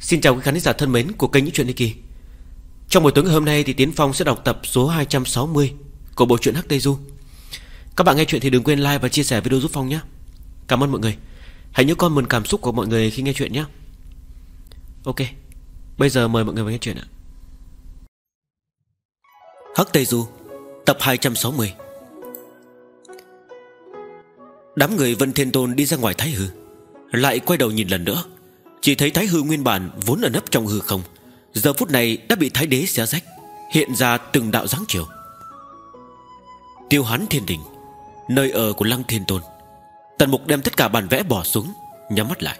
Xin chào quý khán giả thân mến của kênh Những Chuyện Đi Kỳ. Trong buổi tối ngày hôm nay thì Tiến Phong sẽ đọc tập số 260 Của bộ truyện Hắc Tây Du. Các bạn nghe chuyện thì đừng quên like và chia sẻ video giúp Phong nhé. Cảm ơn mọi người. Hãy nhớ con mừng cảm xúc của mọi người khi nghe chuyện nhé. Ok, Bây giờ mời mọi người vào nghe chuyện ạ. Hắc Tây Du, Tập 260 Đám người Vân Thiên Tôn đi ra ngoài Thái Hư, Lại quay đầu nhìn lần nữa. Chỉ thấy Thái Hư nguyên bản vốn ở nấp trong hư không. Giờ phút này đã bị Thái Đế xé rách, Hiện ra từng đạo dáng chiều. Tiêu hán thiên đình, Nơi ở của Lăng Thiên Tôn. Tần Mục đem tất cả bản vẽ bỏ xuống, Nhắm mắt lại.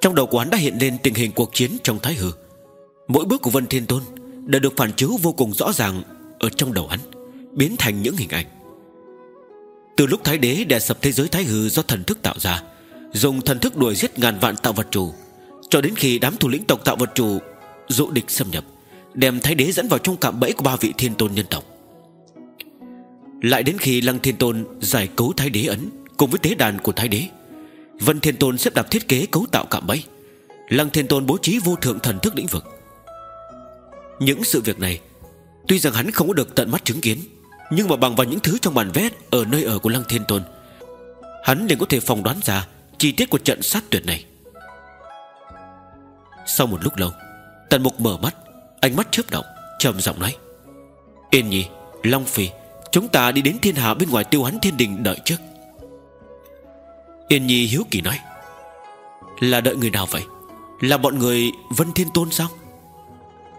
Trong đầu của hắn đã hiện lên tình hình cuộc chiến trong Thái Hư. Mỗi bước của Vân Thiên Tôn Đã được phản chiếu vô cùng rõ ràng Ở trong đầu hắn, Biến thành những hình ảnh. Từ lúc Thái Đế đè sập thế giới Thái Hư Do thần thức tạo ra, Dùng thần thức đuổi giết ngàn vạn tạo vật chủ cho đến khi đám thủ lĩnh tộc tạo vật chủ Dụ địch xâm nhập, Đem Thái Đế dẫn vào trong cạm bẫy của ba vị thiên tôn nhân tộc. Lại đến khi Lăng Thiên Tôn giải cấu Thái Đế ấn Cùng với tế đàn của Thái Đế, Vân Thiên Tôn xếp đặt thiết kế cấu tạo cạm bẫy. Lăng Thiên Tôn bố trí vô thượng thần thức lĩnh vực. Những sự việc này, Tuy rằng hắn không có được tận mắt chứng kiến, Nhưng mà bằng vào những thứ trong bản vét Ở nơi ở của Lăng Thiên Tôn, Hắn liền có thể phỏng đoán ra Chi tiết của trận sát tuyệt này. Sau một lúc lâu, Tần Mục mở mắt, Ánh mắt chớp động, trầm giọng nói. Yên Nhi, Long Phi, Chúng ta đi đến thiên hạ bên ngoài tiêu hắn thiên đình đợi trước. Yên Nhi hiếu kỳ nói. Là đợi người nào vậy? Là bọn người Vân Thiên Tôn sao?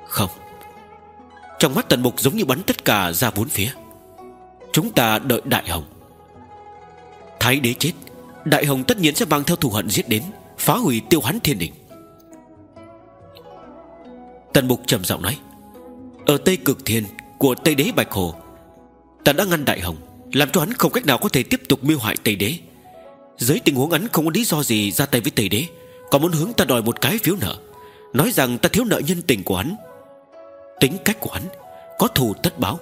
Không. Trong mắt tần mục giống như bắn tất cả ra bốn phía. Chúng ta đợi Đại Hồng. Thái đế chết, Đại Hồng tất nhiên sẽ mang theo thù hận giết đến, Phá hủy tiêu hắn thiên đình. Tần mục trầm giọng nói, Ở Tây Cực Thiên Của Tây Đế Bạch Hồ, Ta đã ngăn Đại Hồng, Làm cho hắn không cách nào có thể tiếp tục mưu hại Tây Đế. Dưới tình huống hắn không có lý do gì ra tay với Tây Đế, Còn muốn hướng ta đòi một cái phiếu nợ, Nói rằng ta thiếu nợ nhân tình của hắn. Tính cách của hắn Có thù tất báo.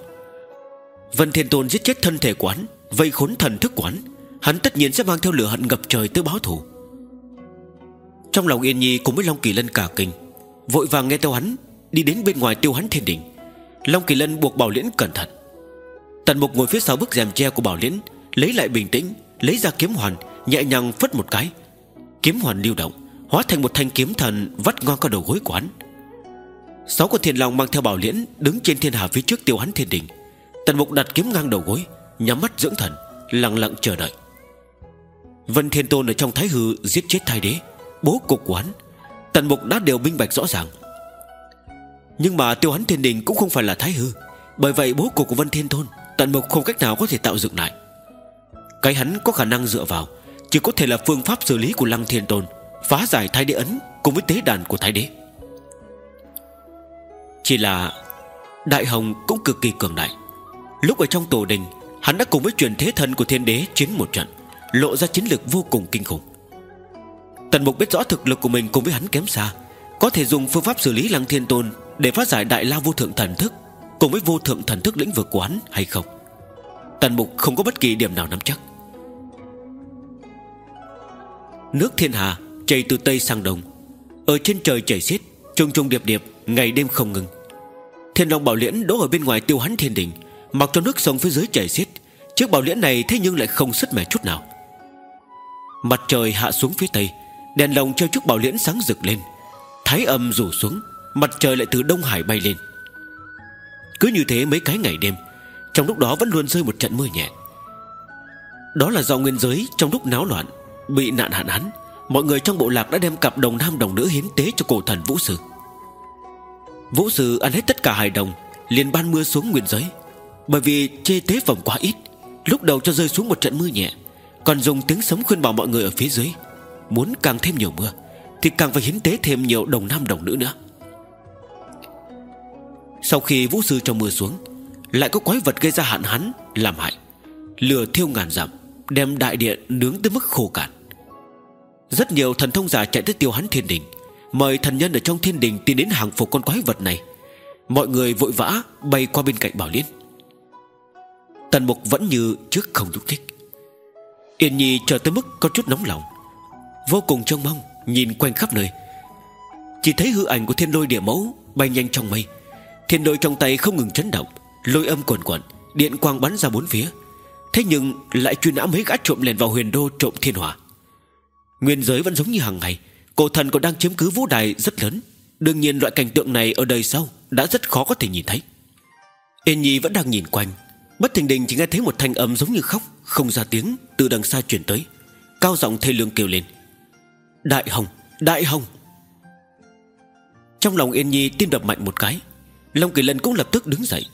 Vân Thiên Tôn giết chết thân thể của hắn, Vây khốn thần thức của hắn Hắn tất nhiên sẽ mang theo lửa hận ngập trời tới báo thù. Trong lòng Yên Nhi cùng với Long Kỳ Lân cả kinh Vội vàng nghe theo hắn, Đi đến bên ngoài tiêu hắn thiên đỉnh Long Kỳ Lân buộc Bảo Liễn cẩn thận. Tần Mục ngồi phía sau bức rèm tre của Bảo Liễn, Lấy lại bình tĩnh, Lấy ra kiếm hoàn, Nhẹ nhàng phất một cái. Kiếm hoàn lưu động, Hóa thành một thanh kiếm thần vắt ngon qua đầu gối của hắn. Sáu con thiên long mang theo Bảo Liễn Đứng trên thiên hà phía trước tiêu hắn thiên đỉnh Tần Mục đặt kiếm ngang đầu gối, Nhắm mắt dưỡng thần, Lặng lặng chờ đợi. Vân Thiên Tôn ở trong Thái Hư giết chết thái đế, Bố cục của hắn. Tần Mục đã đều minh bạch rõ ràng. Nhưng mà tiêu hắn thiên đình cũng không phải là Thái Hư, Bởi vậy bố cục của Vân Thiên thôn, Tần Mục không cách nào có thể tạo dựng lại. Cái hắn có khả năng dựa vào, Chỉ có thể là phương pháp xử lý của Lăng Thiên Tôn, Phá giải Thái Đế Ấn Cùng với tế đàn của Thái Đế. Chỉ là Đại Hồng cũng cực kỳ cường đại. Lúc ở trong tổ đình, Hắn đã cùng với truyền thế thần của thiên đế chiến một trận, Lộ ra chiến lược vô cùng kinh khủng. Tần Mục biết rõ thực lực của mình cùng với hắn kém xa, Có thể dùng phương pháp xử lý Lăng Thiên Tôn Để phát giải đại la vô thượng thần thức Cùng với vô thượng thần thức lĩnh vực của hắn hay không? Tần Mục không có bất kỳ điểm nào nắm chắc. Nước thiên hà chảy từ Tây sang Đông, Ở trên trời chảy xiết Trung trung điệp điệp, Ngày đêm không ngừng. Thiên Long Bảo Liễn đỗ ở bên ngoài tiêu hắn thiên đình, Mặc cho nước sông phía dưới chảy xiết. Chiếc bảo liễn này thế nhưng lại không sứt mẻ chút nào. Mặt trời hạ xuống phía tây Đèn lồng treo trước bảo liễn sáng rực lên. Thái âm rủ xuống, Mặt trời lại từ Đông Hải bay lên. Cứ như thế mấy cái ngày đêm, Trong lúc đó vẫn luôn rơi một trận mưa nhẹ. Đó là do nguyên giới Trong lúc náo loạn, Bị nạn hạn hán, Mọi người trong bộ lạc đã đem cặp đồng nam đồng nữ hiến tế cho cổ thần Vũ Sư. Vũ Sư ăn hết tất cả hài đồng, liền ban mưa xuống nguyên giới. Bởi vì chê tế phẩm quá ít, Lúc đầu cho rơi xuống một trận mưa nhẹ, Còn dùng tiếng sấm khuyên bảo mọi người ở phía dưới. Muốn càng thêm nhiều mưa, Thì càng phải hiến tế thêm nhiều đồng nam đồng nữ nữa. Sau khi vũ sư cho mưa xuống, Lại có quái vật gây ra hạn hán Làm hại. Lửa thiêu ngàn dặm, Đem đại điện nướng tới mức khô cạn. Rất nhiều thần thông giả chạy tới tiêu hắn thiên đình, Mời thần nhân ở trong thiên đình Tìm đến hàng phục con quái vật này. Mọi người vội vã bay qua bên cạnh bảo liên. Tần mục vẫn như trước không nhúc thích Yên Nhi chờ tới mức có chút nóng lòng Vô cùng trông mong, Nhìn quanh khắp nơi. Chỉ thấy hư ảnh của thiên lôi địa mẫu Bay nhanh trong mây. Thiên lôi trong tay không ngừng chấn động, Lôi âm quần quẩn Điện quang bắn ra bốn phía. Thế nhưng lại truy nã mấy gã trộm lèn vào huyền đô trộm thiên hỏa. Nguyên giới vẫn giống như hàng ngày, Cổ thần còn đang chiếm cứ vũ đài rất lớn. Đương nhiên loại cảnh tượng này ở đời sau Đã rất khó có thể nhìn thấy. Yên Nhi vẫn đang nhìn quanh. Bất thình đình chỉ nghe thấy một thanh âm giống như khóc, Không ra tiếng, từ đằng xa truyền tới. Cao giọng thê lương kêu lên. Đại Hồng, Đại Hồng. Trong lòng Yên Nhi tim đập mạnh một cái Long Kỳ Lân cũng lập tức đứng dậy.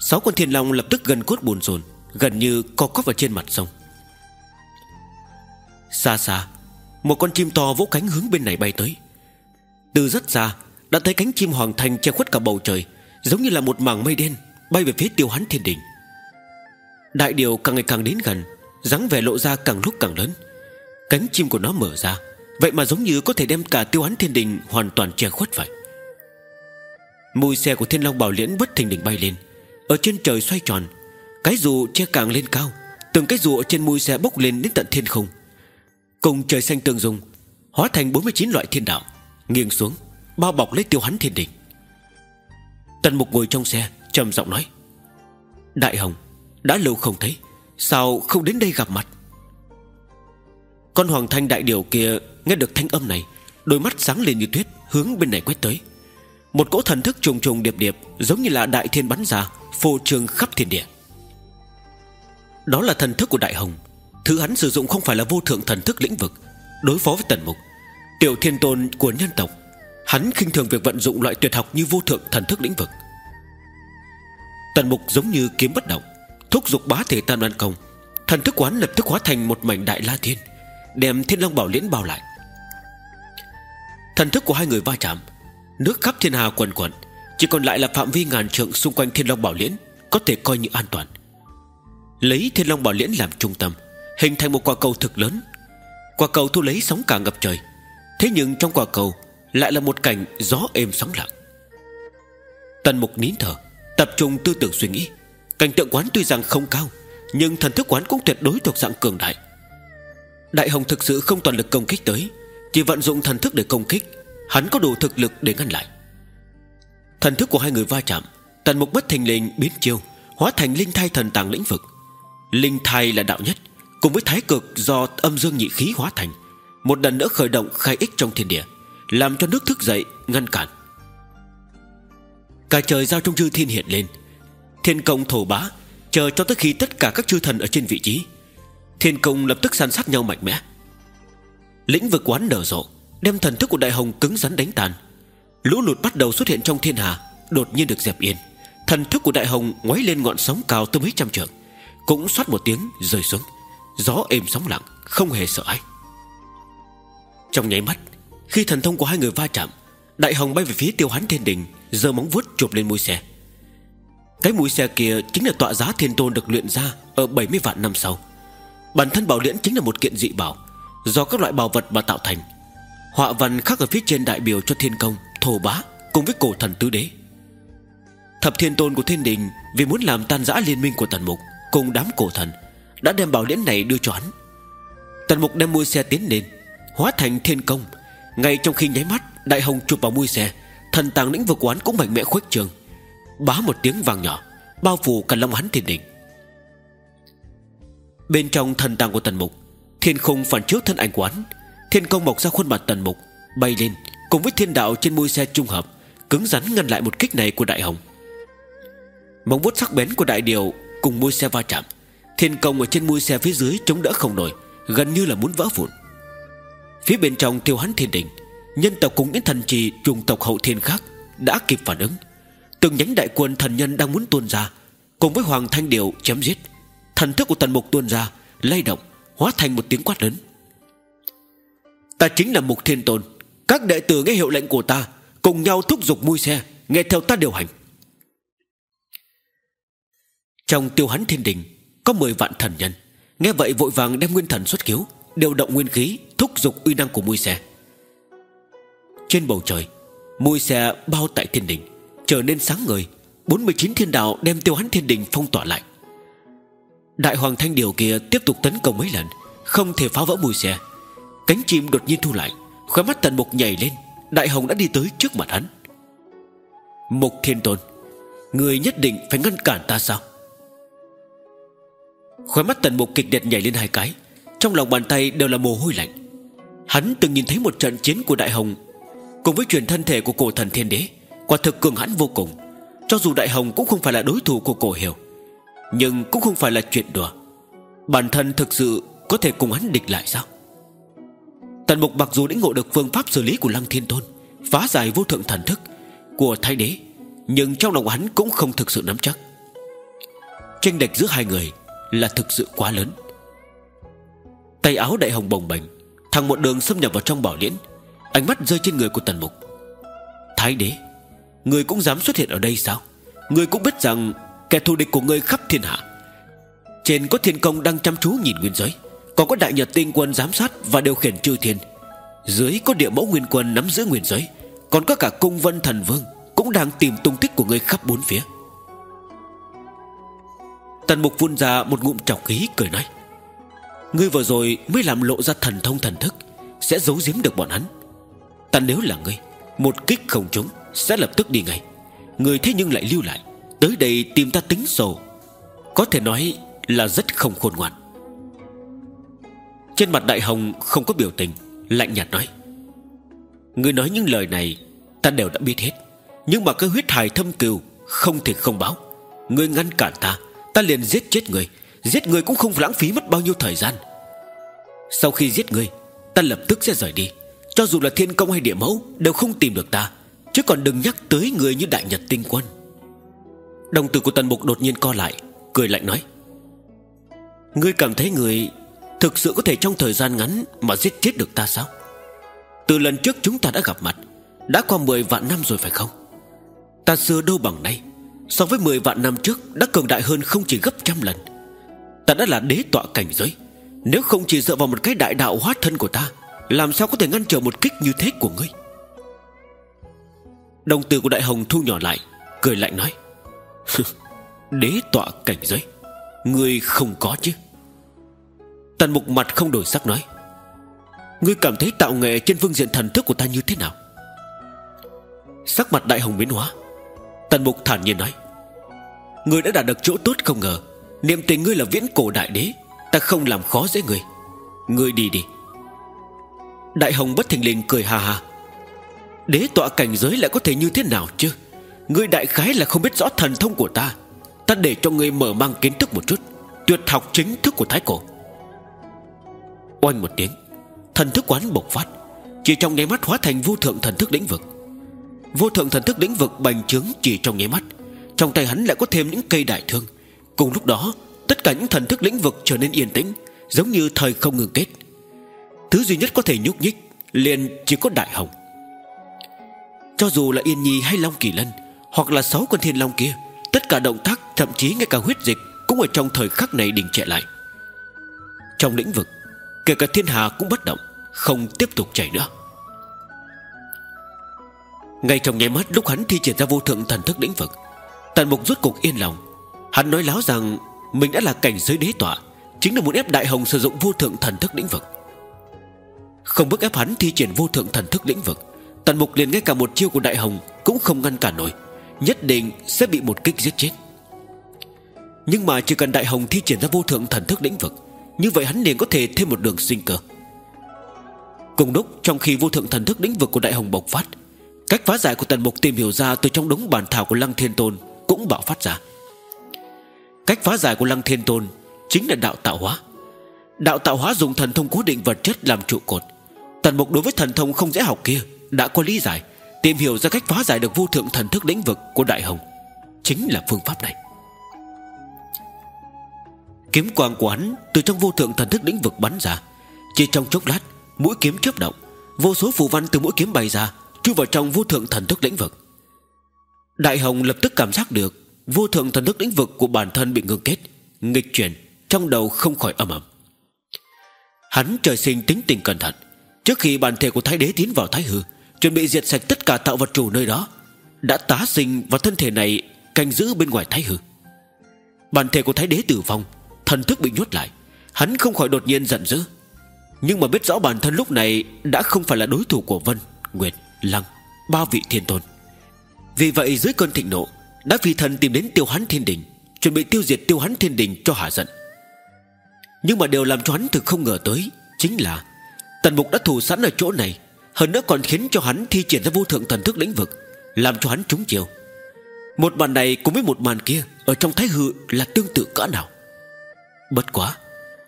Sáu con thiên long lập tức gần cốt buồn rồn Gần như co cóp vào trên mặt sông. Xa xa Một con chim to vỗ cánh hướng bên này bay tới. Từ rất xa Đã thấy cánh chim hoàng thành che khuất cả bầu trời Giống như là một mảng mây đen Bay về phía tiêu hắn thiên đình. Đại điều càng ngày càng đến gần dáng vẻ lộ ra càng lúc càng lớn. Cánh chim của nó mở ra Vậy mà giống như có thể đem cả tiêu án thiên đình Hoàn toàn che khuất vậy. Mùi xe của thiên long bảo liễn bất thình đình bay lên. Ở trên trời xoay tròn, Cái dù che càng lên cao, Từng cái dù ở trên mùi xe bốc lên đến tận thiên không. Cùng trời xanh tương dung, Hóa thành 49 loại thiên đạo, Nghiêng xuống, Bao bọc lấy tiêu hắn thiên đình. Tần mục ngồi trong xe, trầm giọng nói, Đại hồng, Đã lâu không thấy, Sao không đến đây gặp mặt? Con hoàng thanh đại điều kia Nghe được thanh âm này, Đôi mắt sáng lên như tuyết, Hướng bên này quét tới. Một cỗ thần thức trùng trùng điệp điệp, Giống như là đại thiên bắn ra, Phô trương khắp thiên địa. Đó là thần thức của đại hồng. Thứ hắn sử dụng không phải là vô thượng thần thức lĩnh vực, Đối phó với tần mục. Tiểu thiên tôn của nhân tộc, Hắn khinh thường việc vận dụng loại tuyệt học như vô thượng thần thức lĩnh vực. Tần mục giống như kiếm bất động, Thúc giục bá thể tam đoan công. Thần thức quán lập tức hóa thành một mảnh đại la thiên, Đem thiên long bảo liễn bao lại. Thần thức của hai người va chạm. Nước khắp thiên hà quần quần Chỉ còn lại là phạm vi ngàn trượng xung quanh thiên long bảo liễn, Có thể coi như an toàn. Lấy thiên long bảo liễn làm trung tâm, Hình thành một quả cầu thực lớn. Quả cầu thu lấy sóng cả ngập trời. Thế nhưng trong quả cầu Lại là một cảnh gió êm sóng lặng. Tần mục nín thở, Tập trung tư tưởng suy nghĩ. Cảnh tượng quán tuy rằng không cao, Nhưng thần thức quán cũng tuyệt đối thuộc dạng cường đại. Đại Hồng thực sự không toàn lực công kích tới chỉ vận dụng thần thức để công kích, Hắn có đủ thực lực để ngăn lại. Thần thức của hai người va chạm, Tần mục bất thình lình biến chiêu, Hóa thành linh thai thần tàng lĩnh vực. Linh thai là đạo nhất, Cùng với thái cực do âm dương nhị khí hóa thành, Một lần nữa khởi động khai ích trong thiên địa, Làm cho nước thức dậy, ngăn cản. Cả trời giao trong chư thiên hiện lên. Thiên công thổ bá, Chờ cho tới khi tất cả các chư thần ở trên vị trí, Thiên công lập tức săn sát nhau mạnh mẽ. Lĩnh vực quán nở rộ, Đem thần thức của đại hồng cứng rắn đánh tàn Lũ lụt bắt đầu xuất hiện trong thiên hà, Đột nhiên được dẹp yên. Thần thức của đại hồng ngoáy lên ngọn sóng cao tới mấy trăm trượng, Cũng xoát một tiếng rơi xuống. Gió êm sóng lặng, Không hề sợ ai Trong nháy mắt, Khi thần thông của hai người va chạm, Đại hồng bay về phía tiêu hán thiên đình, giơ móng vuốt chụp lên mũi xe. Cái mũi xe kia chính là tọa giá thiên tôn được luyện ra Ở 70 vạn năm sau. Bản thân bảo liễn chính là một kiện dị bảo Do các loại bảo vật mà tạo thành. Họa văn khắc ở phía trên đại biểu cho thiên công, Thổ bá, cùng với cổ thần tứ đế. Thập thiên tôn của thiên đình Vì muốn làm tan rã liên minh của tần mục Cùng đám cổ thần, Đã đem bảo liễn này đưa cho hắn. Tần mục đem mui xe tiến lên, Hóa thành thiên công. Ngay trong khi nháy mắt, Đại hồng chụp vào mui xe, Thần tàng lĩnh vực quán cũng mạnh mẽ khuếch trường. Bá một tiếng vàng nhỏ, Bao phủ cả long hắn thiên đình. Bên trong thần tàng của tần mục Thiên khung phản chiếu thân ảnh quán Thiên công mọc ra khuôn mặt tần mục, Bay lên, cùng với thiên đạo trên môi xe trung hợp, Cứng rắn ngăn lại một kích này của đại hồng. Móng vuốt sắc bén của đại điều Cùng môi xe va chạm. Thiên công ở trên môi xe phía dưới chống đỡ không nổi, Gần như là muốn vỡ vụn. Phía bên trong tiêu hắn thiên đình, Nhân tộc cùng những thần trì trùng tộc hậu thiên khác Đã kịp phản ứng. Từng nhánh đại quân thần nhân đang muốn tuôn ra, Cùng với Hoàng Thanh Điều chém giết. Thần thức của tần mục tuôn ra, Lay động Hóa thành một tiếng quát lớn. Ta chính là Mục Thiên Tôn, Các đệ tử nghe hiệu lệnh của ta, Cùng nhau thúc giục mui xe, Nghe theo ta điều hành. Trong tiêu hắn thiên đình, Có 10 vạn thần nhân, Nghe vậy vội vàng đem nguyên thần xuất cứu Điều động nguyên khí, Thúc giục uy năng của mui xe. Trên bầu trời, Mui xe bao tại thiên đình, Trở nên sáng ngời 49 thiên đạo đem tiêu hắn thiên đình phong tỏa lại. Đại hoàng thanh điều kia tiếp tục tấn công mấy lần, Không thể phá vỡ mùi xe. Cánh chim đột nhiên thu lại, Khóe mắt tần mục nhảy lên, Đại Hồng đã đi tới trước mặt hắn. Mục Thiên Tôn, Người nhất định phải ngăn cản ta sao? Khóe mắt tần mục kịch liệt nhảy lên hai cái, Trong lòng bàn tay đều là mồ hôi lạnh. Hắn từng nhìn thấy một trận chiến của Đại Hồng, Cùng với truyền thân thể của cổ thần thiên đế, Quả thực cường hãn vô cùng. Cho dù Đại Hồng cũng không phải là đối thủ của cổ hiểu nhưng cũng không phải là chuyện đùa. Bản thân thực sự Có thể cùng hắn địch lại sao? Tần mục mặc dù đã ngộ được phương pháp xử lý của Lăng Thiên Tôn, Phá giải vô thượng thần thức Của Thái Đế, Nhưng trong lòng hắn cũng không thực sự nắm chắc. Tranh địch giữa hai người Là thực sự quá lớn. Tay áo đại hồng bồng bềnh Thằng một đường xâm nhập vào trong bảo liễn, Ánh mắt rơi trên người của tần mục. Thái đế, Người cũng dám xuất hiện ở đây sao? Người cũng biết rằng Kẻ thù địch của ngươi khắp thiên hạ. Trên có thiên công đang chăm chú nhìn nguyên giới. Còn có đại nhật tinh quân giám sát Và điều khiển chư thiên. Dưới có địa mẫu nguyên quân nắm giữ nguyên giới. Còn có cả cung vân thần vương Cũng đang tìm tung tích của ngươi khắp bốn phía. Tần mục vun ra một ngụm trọc khí cười nói, Ngươi vừa rồi mới làm lộ ra thần thông thần thức, Sẽ giấu giếm được bọn hắn. Ta nếu là ngươi, Một kích không trúng Sẽ lập tức đi ngay. Người thế nhưng lại lưu lại. Tới đây tìm ta tính sổ. Có thể nói là rất không khôn ngoan. Trên mặt đại hồng không có biểu tình, Lạnh nhạt nói. Người nói những lời này, Ta đều đã biết hết. Nhưng mà cái huyết hài thâm cừu Không thể không báo. Người ngăn cản ta Ta liền giết chết người. Giết người cũng không lãng phí mất bao nhiêu thời gian. Sau khi giết người, Ta lập tức sẽ rời đi. Cho dù là thiên công hay địa mẫu Đều không tìm được ta. Chứ còn đừng nhắc tới người như đại nhật tinh quân. Đồng tử của tần mục đột nhiên co lại, Cười lạnh nói. Ngươi cảm thấy người Thực sự có thể trong thời gian ngắn Mà giết chết được ta sao? Từ lần trước chúng ta đã gặp mặt, Đã qua 10 vạn năm rồi phải không? Ta xưa đâu bằng nay, So với 10 vạn năm trước Đã cường đại hơn không chỉ gấp trăm lần. Ta đã là đế tọa cảnh giới, Nếu không chỉ dựa vào một cái đại đạo hóa thân của ta, Làm sao có thể ngăn trở một kích như thế của ngươi? Đồng tử của đại hồng thu nhỏ lại, Cười lạnh nói. Đế tọa cảnh giới. Ngươi không có chứ? Tần mục mặt không đổi sắc nói. Ngươi cảm thấy tạo nghệ trên phương diện thần thức của ta như thế nào? Sắc mặt đại hồng biến hóa. Tần mục thản nhiên nói. Ngươi đã đạt được chỗ tốt không ngờ. Niệm tình ngươi là viễn cổ đại đế. Ta không làm khó dễ ngươi. Ngươi đi đi. Đại hồng bất thình lình cười hà hà Đế tọa cảnh giới lại có thể như thế nào chứ? Ngươi đại khái là không biết rõ thần thông của ta. Ta để cho ngươi mở mang kiến thức một chút. Tuyệt học chính thức của Thái Cổ. Oanh một tiếng. Thần thức quán bộc phát. Chỉ trong nháy mắt hóa thành vô thượng thần thức lĩnh vực. Vô thượng thần thức lĩnh vực bành trướng chỉ trong nháy mắt. Trong tay hắn lại có thêm những cây đại thương. Cùng lúc đó, Tất cả những thần thức lĩnh vực trở nên yên tĩnh, Giống như thời không ngừng kết. Thứ duy nhất có thể nhúc nhích, liền chỉ có đại hồng. Cho dù là Yên Nhi hay Long Kỳ Lân hoặc là sáu con thiên long kia, Tất cả động tác, thậm chí ngay cả huyết dịch Cũng ở trong thời khắc này đình trệ lại. Trong lĩnh vực, Kể cả thiên hà cũng bất động, Không tiếp tục chảy nữa. Ngay trong nháy mắt lúc hắn thi triển ra vô thượng thần thức lĩnh vực, Tần mục rốt cục yên lòng. Hắn nói láo rằng Mình đã là cảnh giới đế tọa, Chính là muốn ép Đại Hồng sử dụng vô thượng thần thức lĩnh vực. Không bức ép hắn thi triển vô thượng thần thức lĩnh vực, Tần mục liền ngay cả một chiêu của Đại Hồng Cũng không ngăn cản nổi. Nhất định sẽ bị một kích giết chết. Nhưng mà chỉ cần Đại Hồng thi triển ra vô thượng thần thức lĩnh vực, Như vậy hắn liền có thể thêm một đường sinh cơ. Cùng lúc, trong khi vô thượng thần thức lĩnh vực của Đại Hồng bộc phát, Cách phá giải của tần mục tìm hiểu ra Từ trong đống bản thảo của Lăng Thiên Tôn Cũng bạo phát ra. Cách phá giải của Lăng Thiên Tôn Chính là đạo tạo hóa. Đạo tạo hóa dùng thần thông cố định vật chất làm trụ cột. Tần mục đối với thần thông không dễ học kia Đã có lý giải. Tìm hiểu ra cách phá giải được vô thượng thần thức lĩnh vực của Đại Hồng Chính là phương pháp này. Kiếm quang của hắn Từ trong vô thượng thần thức lĩnh vực bắn ra. Chỉ trong chốc lát, Mũi kiếm chớp động, Vô số phù văn từ mũi kiếm bay ra, Chui vào trong vô thượng thần thức lĩnh vực. Đại Hồng lập tức cảm giác được Vô thượng thần thức lĩnh vực của bản thân bị ngưng kết, Nghịch chuyển, Trong đầu không khỏi âm ầm. Hắn trời sinh tính tình cẩn thận. Trước khi bản thể của Thái Đế tiến vào Thái Hư Chuẩn bị diệt sạch tất cả tạo vật chủ nơi đó. Đã tá sinh vào thân thể này Canh giữ bên ngoài Thái Hư. Bản thể của Thái Đế tử vong, Thần thức bị nhốt lại. Hắn không khỏi đột nhiên giận dữ. Nhưng mà biết rõ bản thân lúc này Đã không phải là đối thủ của Vân, Nguyệt, Lăng, Ba vị thiên tôn. Vì vậy dưới cơn thịnh nộ, Đã phi thần tìm đến tiêu hắn thiên đình, Chuẩn bị tiêu diệt tiêu hắn thiên đình cho hạ giận. Nhưng mà điều làm cho hắn thực không ngờ tới Chính là Tần mục đã thủ sẵn ở chỗ này hơn nữa còn khiến cho hắn thi triển ra vô thượng thần thức lĩnh vực, Làm cho hắn trúng chiều Một màn này cùng với một màn kia, Ở trong thái hư là tương tự cỡ nào? Bất quá,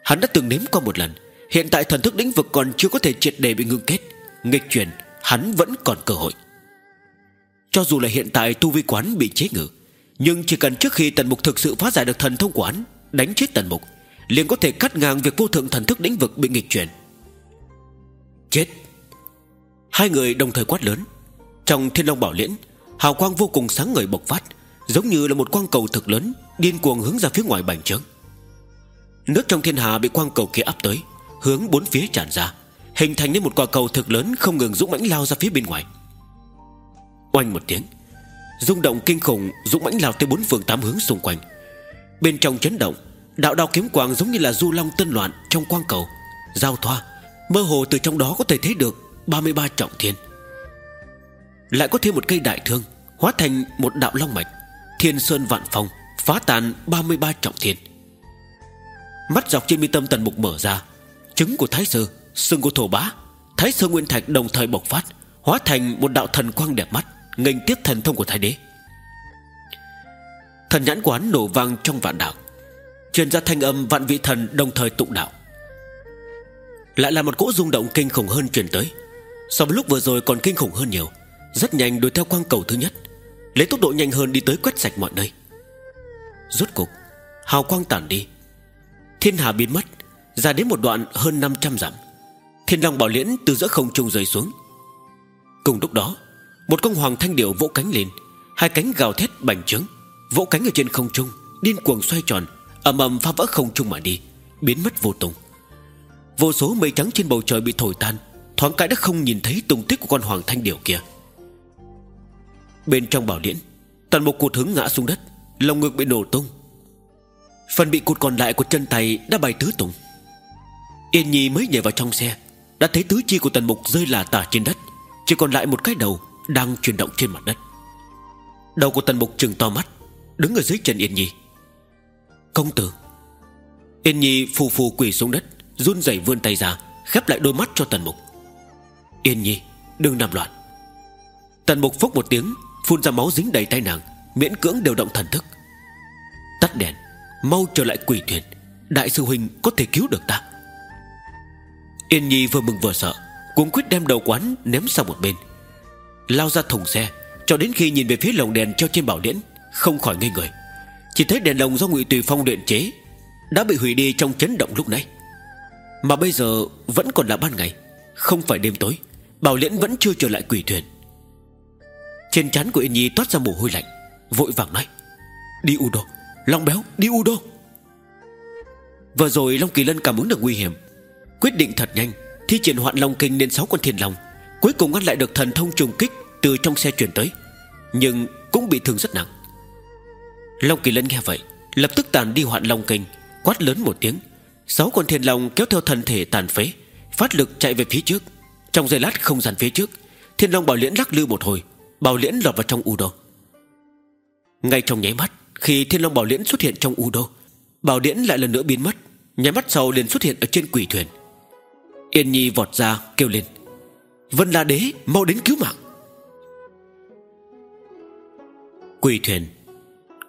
Hắn đã từng nếm qua một lần, Hiện tại thần thức lĩnh vực còn chưa có thể triệt đề bị ngưng kết, Nghịch chuyển, Hắn vẫn còn cơ hội. Cho dù là hiện tại tu vi quán bị chế ngự, Nhưng chỉ cần trước khi tần mục thực sự phá giải được thần thông quán Đánh chết tần mục, liền có thể cắt ngang việc vô thượng thần thức lĩnh vực bị nghịch chuyển. Chết! Hai người đồng thời quát lớn. Trong thiên long bảo liễn, Hào quang vô cùng sáng ngời bộc phát, Giống như là một quang cầu thực lớn, Điên cuồng hướng ra phía ngoài bành trướng. Nước trong thiên hà bị quang cầu kia áp tới, Hướng bốn phía tràn ra, Hình thành nên một quả cầu thực lớn Không ngừng dũng mãnh lao ra phía bên ngoài. Oanh một tiếng, rung động kinh khủng dũng mãnh lao tới bốn phương tám hướng xung quanh. Bên trong chấn động, Đạo đao kiếm quang giống như là du long tân loạn Trong quang cầu, Giao thoa, Mơ hồ từ trong đó có thể thấy được 33 trọng thiên. Lại có thêm một cây đại thương, Hóa thành một đạo long mạch. Thiên sơn vạn phong Phá tàn 33 trọng thiên. Mắt dọc trên mi tâm tần mục mở ra. Trứng của thái sư Sưng của thổ bá. Thái sơ nguyên thạch đồng thời bộc phát, Hóa thành một đạo thần quang đẹp mắt, nghênh tiếp thần thông của thái đế. Thần nhãn quán nổ vang trong vạn đạo. Truyền ra thanh âm vạn vị thần đồng thời tụng đạo. Lại là một cỗ rung động kinh khủng hơn truyền tới. So với lúc vừa rồi còn kinh khủng hơn nhiều. Rất nhanh đuổi theo quang cầu thứ nhất, Lấy tốc độ nhanh hơn đi tới quét sạch mọi nơi. Rốt cục, Hào quang tản đi. Thiên hà biến mất, Ra đến một đoạn hơn 500 dặm. Thiên long bảo liễn từ giữa không trung rơi xuống. Cùng lúc đó, Một con hoàng thanh điệu vỗ cánh lên, Hai cánh gào thét bành trướng, Vỗ cánh ở trên không trung, Điên cuồng xoay tròn, ầm ầm phá vỡ không trung mà đi, Biến mất vô tung. Vô số mây trắng trên bầu trời bị thổi tan Thoáng cái đã không nhìn thấy tung tích của con hoàng thanh điều kia. Bên trong bảo điển Tần một cụt hứng ngã xuống đất, Lòng ngực bị nổ tung. Phần bị cụt còn lại của chân tay đã bay tứ tung. Yên Nhi mới nhảy vào trong xe, Đã thấy tứ chi của tần mục rơi là tả trên đất, Chỉ còn lại một cái đầu Đang chuyển động trên mặt đất. Đầu của tần mục trừng to mắt, Đứng ở dưới chân Yên Nhi. Công tử. Yên Nhi phù phù quỳ xuống đất, Run rẩy vươn tay ra, Khép lại đôi mắt cho tần mục. Yên Nhi, đừng làm loạn. Tần mục phốc một tiếng, Phun ra máu dính đầy tay nàng, Miễn cưỡng đều động thần thức. Tắt đèn, Mau trở lại quỷ thuyền, Đại sư huynh có thể cứu được ta. Yên Nhi vừa mừng vừa sợ Cuốn quyết đem đầu quán ném sang một bên. Lao ra thùng xe, Cho đến khi nhìn về phía lồng đèn treo trên bảo điển Không khỏi ngây người. Chỉ thấy đèn lồng do ngụy Tùy Phong luyện chế, Đã bị hủy đi trong chấn động lúc nãy. Mà bây giờ vẫn còn là ban ngày, Không phải đêm tối. Bảo liễn vẫn chưa trở lại quỷ thuyền. Trên trán của Yên Nhi toát ra mồ hôi lạnh, Vội vàng nói, Đi u đô, Long béo, đi u đô. Vừa rồi Long Kỳ Lân cảm ứng được nguy hiểm, Quyết định thật nhanh, Thi triển hoạn Long Kinh lên 6 con thiên long, Cuối cùng ngăn lại được thần thông trùng kích Từ trong xe chuyển tới, Nhưng cũng bị thương rất nặng. Long Kỳ Lân nghe vậy, Lập tức tàn đi hoạn Long Kinh, Quát lớn một tiếng, Sáu con thiên long kéo theo thân thể tàn phế, Phát lực chạy về phía trước. Trong giây lát không gian phía trước, Thiên long bảo liễn lắc lư một hồi, Bảo liễn lọt vào trong u đô. Ngay trong nháy mắt, Khi thiên long bảo liễn xuất hiện trong u đô, Bảo liễn lại lần nữa biến mất, Nháy mắt sau liền xuất hiện ở trên quỷ thuyền. Yên Nhi vọt ra, kêu lên, Vân La Đế, mau đến cứu mạng. Quỷ thuyền,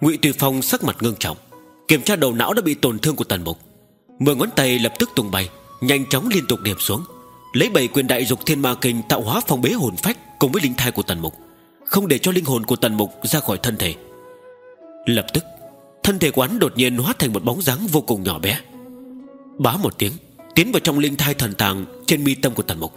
Ngụy Tùy Phong sắc mặt ngưng trọng, Kiểm tra đầu não đã bị tổn thương của tần mục. Mười ngón tay lập tức tung bay, Nhanh chóng liên tục điểm xuống. Lấy bảy quyền đại dục thiên ma kinh tạo hóa phong bế hồn phách Cùng với linh thai của tần mục, Không để cho linh hồn của tần mục ra khỏi thân thể. Lập tức, Thân thể quán đột nhiên hóa thành một bóng dáng vô cùng nhỏ bé. Bá một tiếng, Tiến vào trong linh thai thần tàng Trên mi tâm của tần mục.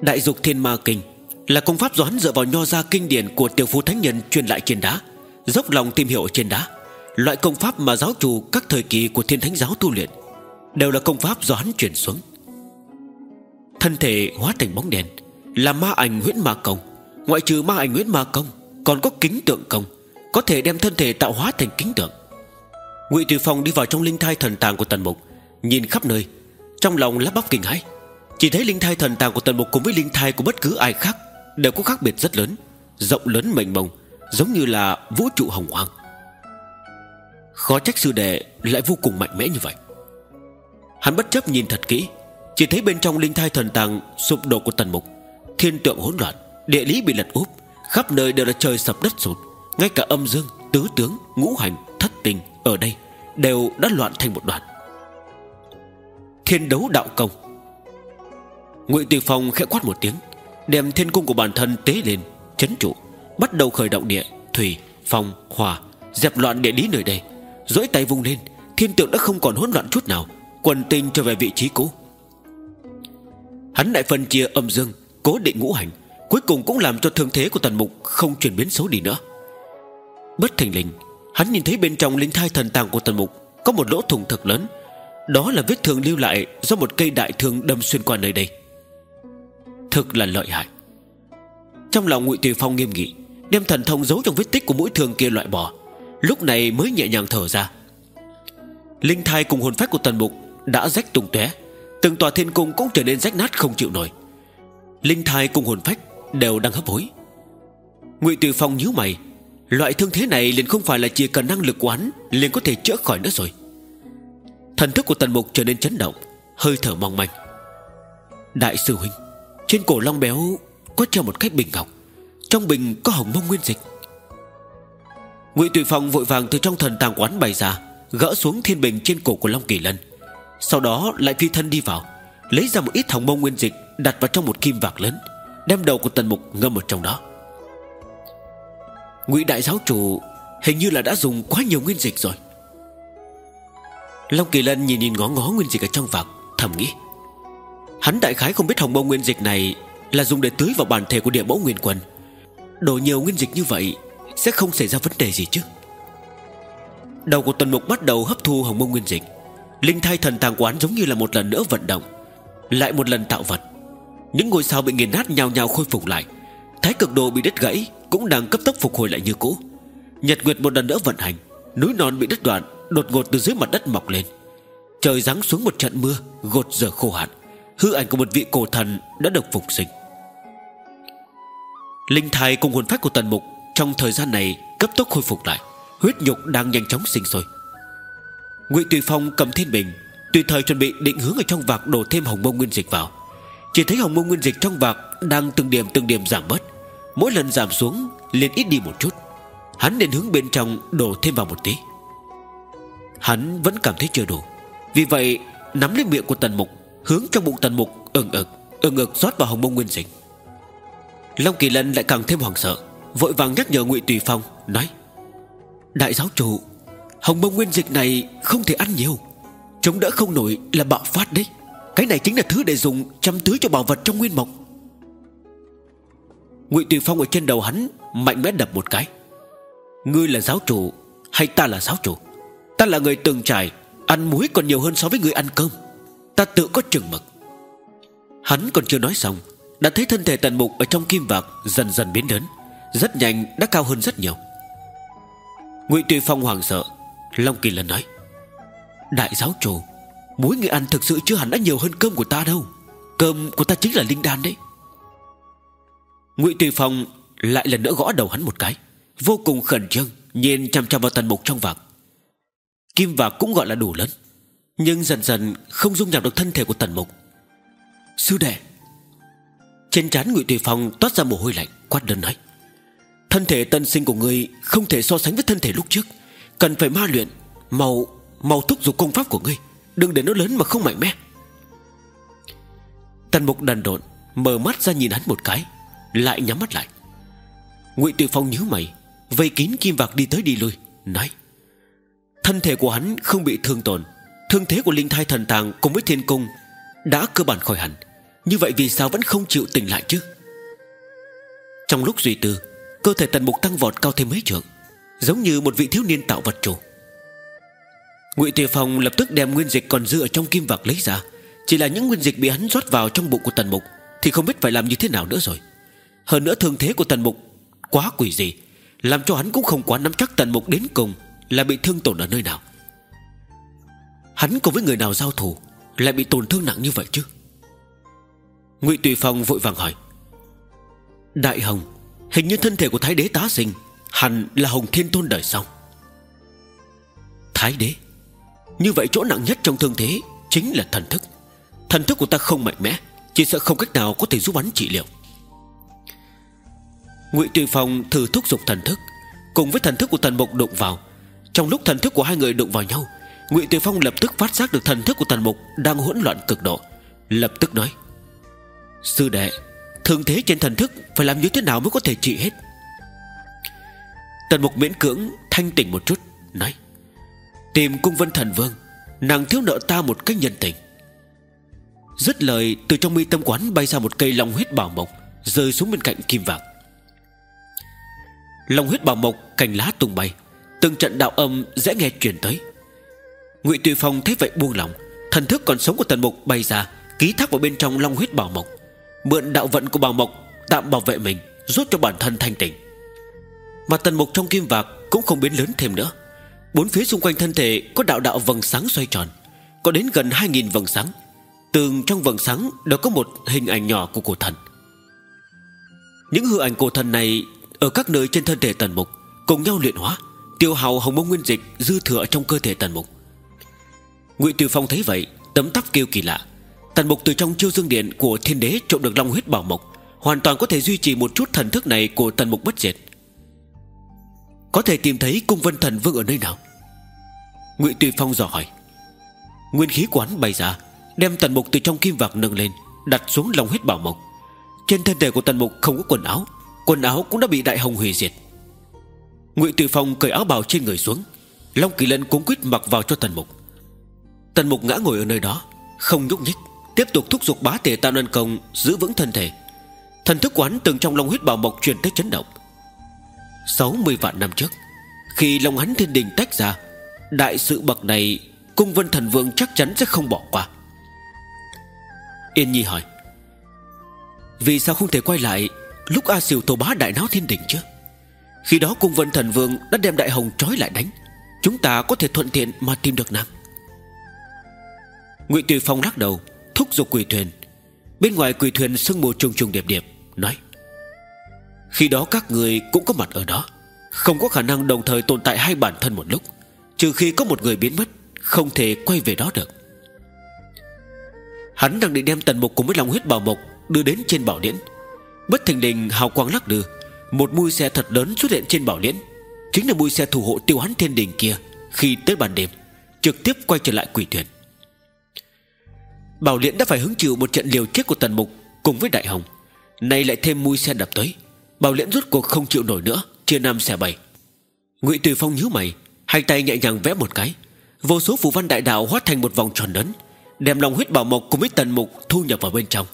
Đại dục thiên ma kinh Là công pháp doán dựa vào nho gia kinh điển Của tiểu phú thánh nhân truyền lại trên đá, Dốc lòng tìm hiểu trên đá, Loại công pháp mà giáo chủ các thời kỳ Của thiên thánh giáo tu luyện Đều là công pháp do hắn truyền xuống. Thân thể hóa thành bóng đèn, Là ma ảnh nguyễn ma công Ngoại trừ ma ảnh nguyễn ma công Còn có kính tượng công Có thể đem thân thể tạo hóa thành kính tượng. Ngụy Từ Phong đi vào trong linh thai thần tàng của tần mục, Nhìn khắp nơi, Trong lòng lắp bắp kinh hãi. Chỉ thấy linh thai thần tàng của tần mục Cùng với linh thai của bất cứ ai khác Đều có khác biệt rất lớn, Rộng lớn mênh mông, Giống như là vũ trụ hồng hoang. Khó trách sư đệ lại vô cùng mạnh mẽ như vậy. Hắn bất chấp nhìn thật kỹ chỉ thấy bên trong linh thai thần tàng Sụp đổ của tần mục. Thiên tượng hỗn loạn Địa lý bị lật úp Khắp nơi đều là trời sập đất sụt. Ngay cả âm dương, tứ tướng, ngũ hành, thất tình Ở đây đều đã loạn thành một đoạn Thiên đấu đạo công. Ngụy Tùy Phong khẽ quát một tiếng Đem thiên cung của bản thân tế lên Chấn trụ Bắt đầu khởi động địa Thủy, phong, hỏa Dẹp loạn địa lý nơi đây. Rỗi tay vung lên Thiên tượng đã không còn hỗn loạn chút nào Quần tinh trở về vị trí cũ. Hắn lại phân chia âm dương, Cố định ngũ hành, Cuối cùng cũng làm cho thương thế của tần mục Không chuyển biến xấu đi nữa. Bất thành lình, Hắn nhìn thấy bên trong linh thai thần tàng của tần mục Có một lỗ thủng thật lớn. Đó là vết thương lưu lại Do một cây đại thương đâm xuyên qua nơi đây. Thực là lợi hại. Trong lòng ngụy Tùy Phong nghiêm nghị, Đem thần thông giấu trong vết tích của mũi thương kia loại bỏ, Lúc này mới nhẹ nhàng thở ra. Linh thai cùng hồn phách của tần mục Đã rách tung tóe. Từng tòa thiên cung cũng trở nên rách nát không chịu nổi. Linh thai cùng hồn phách Đều đang hấp hối. Ngụy Tử Phong nhíu mày. Loại thương thế này liền không phải là chỉ cần năng lực quán liền có thể chữa khỏi nữa rồi. Thần thức của tần mục trở nên chấn động, Hơi thở mong manh. Đại sư huynh, Trên cổ long béo có treo một cái bình ngọc. Trong bình có hồng mông nguyên dịch. Ngụy Tử Phong vội vàng từ trong thần tàng quán bày ra, Gỡ xuống thiên bình trên cổ của Long Kỳ Lân. Sau đó lại phi thân đi vào, Lấy ra một ít hồng mông nguyên dịch Đặt vào trong một kim vạc lớn, Đem đầu của tần mục ngâm ở trong đó. Ngụy đại giáo chủ, Hình như là đã dùng quá nhiều nguyên dịch rồi. Long Kỳ Lân nhìn nhìn ngó ngó nguyên dịch ở trong vạc, Thầm nghĩ. Hắn đại khái không biết hồng mông nguyên dịch này Là dùng để tưới vào bản thể của địa mẫu nguyên quân Đổ nhiều nguyên dịch như vậy Sẽ không xảy ra vấn đề gì chứ? Đầu của tuần mục bắt đầu hấp thu hồng mông nguyên dịch. Linh thai thần tàng quán giống như là một lần nữa vận động, Lại một lần tạo vật. Những ngôi sao bị nghiền nát nhào nhào khôi phục lại. Thái cực đồ bị đứt gãy Cũng đang cấp tốc phục hồi lại như cũ. Nhật Nguyệt một lần nữa vận hành, Núi non bị đứt đoạn, Đột ngột từ dưới mặt đất mọc lên. Trời giáng xuống một trận mưa, Gột giờ khô hạn. Hư ảnh của một vị cổ thần đã được phục sinh. Linh thai cùng hồn phách của tần mục Trong thời gian này cấp tốc khôi phục lại. Huyết nhục đang nhanh chóng sinh sôi. Ngụy Tùy Phong cầm thiên bình, Tùy thời chuẩn bị định hướng ở trong vạc Đổ thêm hồng mông nguyên dịch vào. Chỉ thấy hồng mông nguyên dịch trong vạc Đang từng điểm từng điểm giảm bớt. Mỗi lần giảm xuống, liền ít đi một chút. Hắn nên hướng bên trong đổ thêm vào một tí. Hắn vẫn cảm thấy chưa đủ. Vì vậy, nắm lấy miệng của tần mục, Hướng trong bụng tần mục ừng ực ừng ực rót vào hồng mông nguyên dịch. Long Kỳ Lân lại càng thêm hoảng sợ, Vội vàng nhắc nhở ngụy Tùy Phong, Nói, Đại giáo chủ Hồng mông nguyên dịch này không thể ăn nhiều. Chống đỡ không nổi là bạo phát đấy. Cái này chính là thứ để dùng chăm tưới cho bảo vật trong nguyên mộc. Ngụy Tùy Phong ở trên đầu hắn Mạnh mẽ đập một cái. Ngươi là giáo chủ hay ta là giáo chủ? Ta là người từng trải, Ăn muối còn nhiều hơn so với người ăn cơm. Ta tự có chừng mực. Hắn còn chưa nói xong, Đã thấy thân thể tần mục ở trong kim vạc Dần dần biến lớn, Rất nhanh đã cao hơn rất nhiều. Ngụy Tùy Phong hoàng sợ Long Kỳ lần nói, Đại giáo chủ, Muối người ăn thực sự chưa hẳn đã nhiều hơn cơm của ta đâu. Cơm của ta chính là linh đan đấy. Ngụy Tùy Phong lại lần nữa gõ đầu hắn một cái, Vô cùng khẩn trương, Nhìn chăm chăm vào tần mục trong vạc. Kim vạc cũng gọi là đủ lớn, Nhưng dần dần không dung nhập được thân thể của tần mục. Sư đệ. Trên trán Ngụy Tùy Phong toát ra mồ hôi lạnh, Quát đơn nói, Thân thể tân sinh của ngươi Không thể so sánh với thân thể lúc trước. Cần phải ma luyện Màu màu thúc giục công pháp của ngươi. Đừng để nó lớn mà không mạnh mẽ. Tần mục đần độn Mở mắt ra nhìn hắn một cái, Lại nhắm mắt lại. Ngụy Tùy Phong nhíu mày, Vây kín kim vạc đi tới đi lui, Nói, Thân thể của hắn không bị thương tổn, Thương thế của linh thai thần tàng cùng với thiên cung Đã cơ bản khỏi hẳn. Như vậy vì sao vẫn không chịu tỉnh lại chứ? Trong lúc duy tư, Cơ thể tần mục tăng vọt cao thêm mấy trượng. Giống như một vị thiếu niên tạo vật chủ Ngụy Tề Phong lập tức đem nguyên dịch còn dư ở trong kim vạc lấy ra. Chỉ là những nguyên dịch bị hắn rót vào trong bụng của tần mục Thì không biết phải làm như thế nào nữa rồi. Hơn nữa thương thế của tần mục Quá quỷ gì Làm cho hắn cũng không quá nắm chắc tần mục đến cùng Là bị thương tổn ở nơi nào. Hắn cùng với người nào giao thủ Lại bị tổn thương nặng như vậy chứ? Ngụy Tùy Phong vội vàng hỏi. Đại Hồng, Hình như thân thể của Thái Đế tá sinh Hẳn là Hồng Thiên Tôn đời sau. Thái Đế, Như vậy chỗ nặng nhất trong thương thế Chính là thần thức. Thần thức của ta không mạnh mẽ, Chỉ sợ không cách nào có thể giúp hắn trị liệu. Ngụy Tùy Phong thử thúc giục thần thức, Cùng với thần thức của thần mục đụng vào. Trong lúc thần thức của hai người đụng vào nhau, Ngụy Tùy Phong lập tức phát giác được thần thức của thần mục Đang hỗn loạn cực độ. Lập tức nói, Sư đệ, Thương thế trên thần thức Phải làm như thế nào mới có thể trị hết? Tần mục miễn cưỡng thanh tỉnh một chút, Nói, Tìm cung vân thần vương, Nàng thiếu nợ ta một cách nhân tình. Dứt lời, từ trong mi tâm quán bay ra một cây long huyết bảo mộc, Rơi xuống bên cạnh kim vạc Long huyết bảo mộc cành lá tung bay, Từng trận đạo âm dễ nghe truyền tới. Ngụy Tùy Phong thấy vậy buông lòng, Thần thức còn sống của tần mục bay ra, Ký thác vào bên trong long huyết bảo mộc. Mượn đạo vận của bảo mộc Tạm bảo vệ mình, Giúp cho bản thân thanh tỉnh. Mà tần mục trong kim vạc Cũng không biến lớn thêm nữa. Bốn phía xung quanh thân thể Có đạo đạo vầng sáng xoay tròn, Có đến gần 2.000 vầng sáng. Từng trong vầng sáng đều có một hình ảnh nhỏ của cổ thần. Những hư ảnh cổ thần này Ở các nơi trên thân thể tần mục Cùng nhau luyện hóa, Tiêu hào hồng mông nguyên dịch dư thừa trong cơ thể tần mục. Ngụy Tiểu Phong thấy vậy, Tấm tắp kêu kỳ lạ. Tần mục từ trong chiêu dương điện của thiên đế trộm được long huyết bảo mộc, Hoàn toàn có thể duy trì một chút thần thức này Của tần mục bất diệt. Có thể tìm thấy cung vân thần vương ở nơi nào? Ngụy Tùy Phong dò hỏi. Nguyên khí quán bay ra, Đem tần mục từ trong kim vạc nâng lên, Đặt xuống lòng huyết bảo mộc. Trên thân thể của tần mục không có quần áo Quần áo cũng đã bị đại hồng hủy diệt. Ngụy Tùy Phong cởi áo bào trên người xuống, Long Kỳ Lân cũng quyết mặc vào cho tần mục. Tần mục ngã ngồi ở nơi đó, Không nhúc nhích, Tiếp tục thúc giục bá tề tạo nên công Giữ vững thân thể. Thần thức quán từng trong long huyết bảo mộc truyền tới chấn động. 60 vạn năm trước, Khi long hắn thiên đình tách ra, Đại sự bậc này Cung vân thần vương chắc chắn sẽ không bỏ qua. Yên Nhi hỏi, Vì sao không thể quay lại Lúc A Siêu tổ bá đại náo thiên đình chứ? Khi đó cung vân thần vương Đã đem đại hồng trói lại đánh, Chúng ta có thể thuận tiện mà tìm được nàng. Ngụy Tùy Phong lắc đầu, Thúc giục quỷ thuyền. Bên ngoài quỷ thuyền sương mù trùng trùng điệp điệp, Nói khi đó các người cũng có mặt ở đó. Không có khả năng đồng thời tồn tại hai bản thân một lúc Trừ khi có một người biến mất Không thể quay về đó được. Hắn đang định đem tần mục cùng với lòng huyết bảo mộc Đưa đến trên bảo điển, Bất thình lình hào quang lắc đưa Một mui xe thật lớn xuất hiện trên bảo điển, Chính là mui xe thủ hộ tiêu hắn thiên đình kia Khi tới ban đêm Trực tiếp quay trở lại quỷ thuyền. Bảo Liễn đã phải hứng chịu một trận liều chết của Tần Mục Cùng với Đại Hồng Nay lại thêm mui xe đập tới. Bảo Liễn rút cuộc không chịu nổi nữa, Chia năm xẻ bảy. Ngụy Tùy Phong nhíu mày, Hai tay nhẹ nhàng vẽ một cái. Vô số phù văn đại đạo hóa thành một vòng tròn lớn Đem lòng huyết bảo mộc cùng với Tần Mục Thu nhập vào bên trong.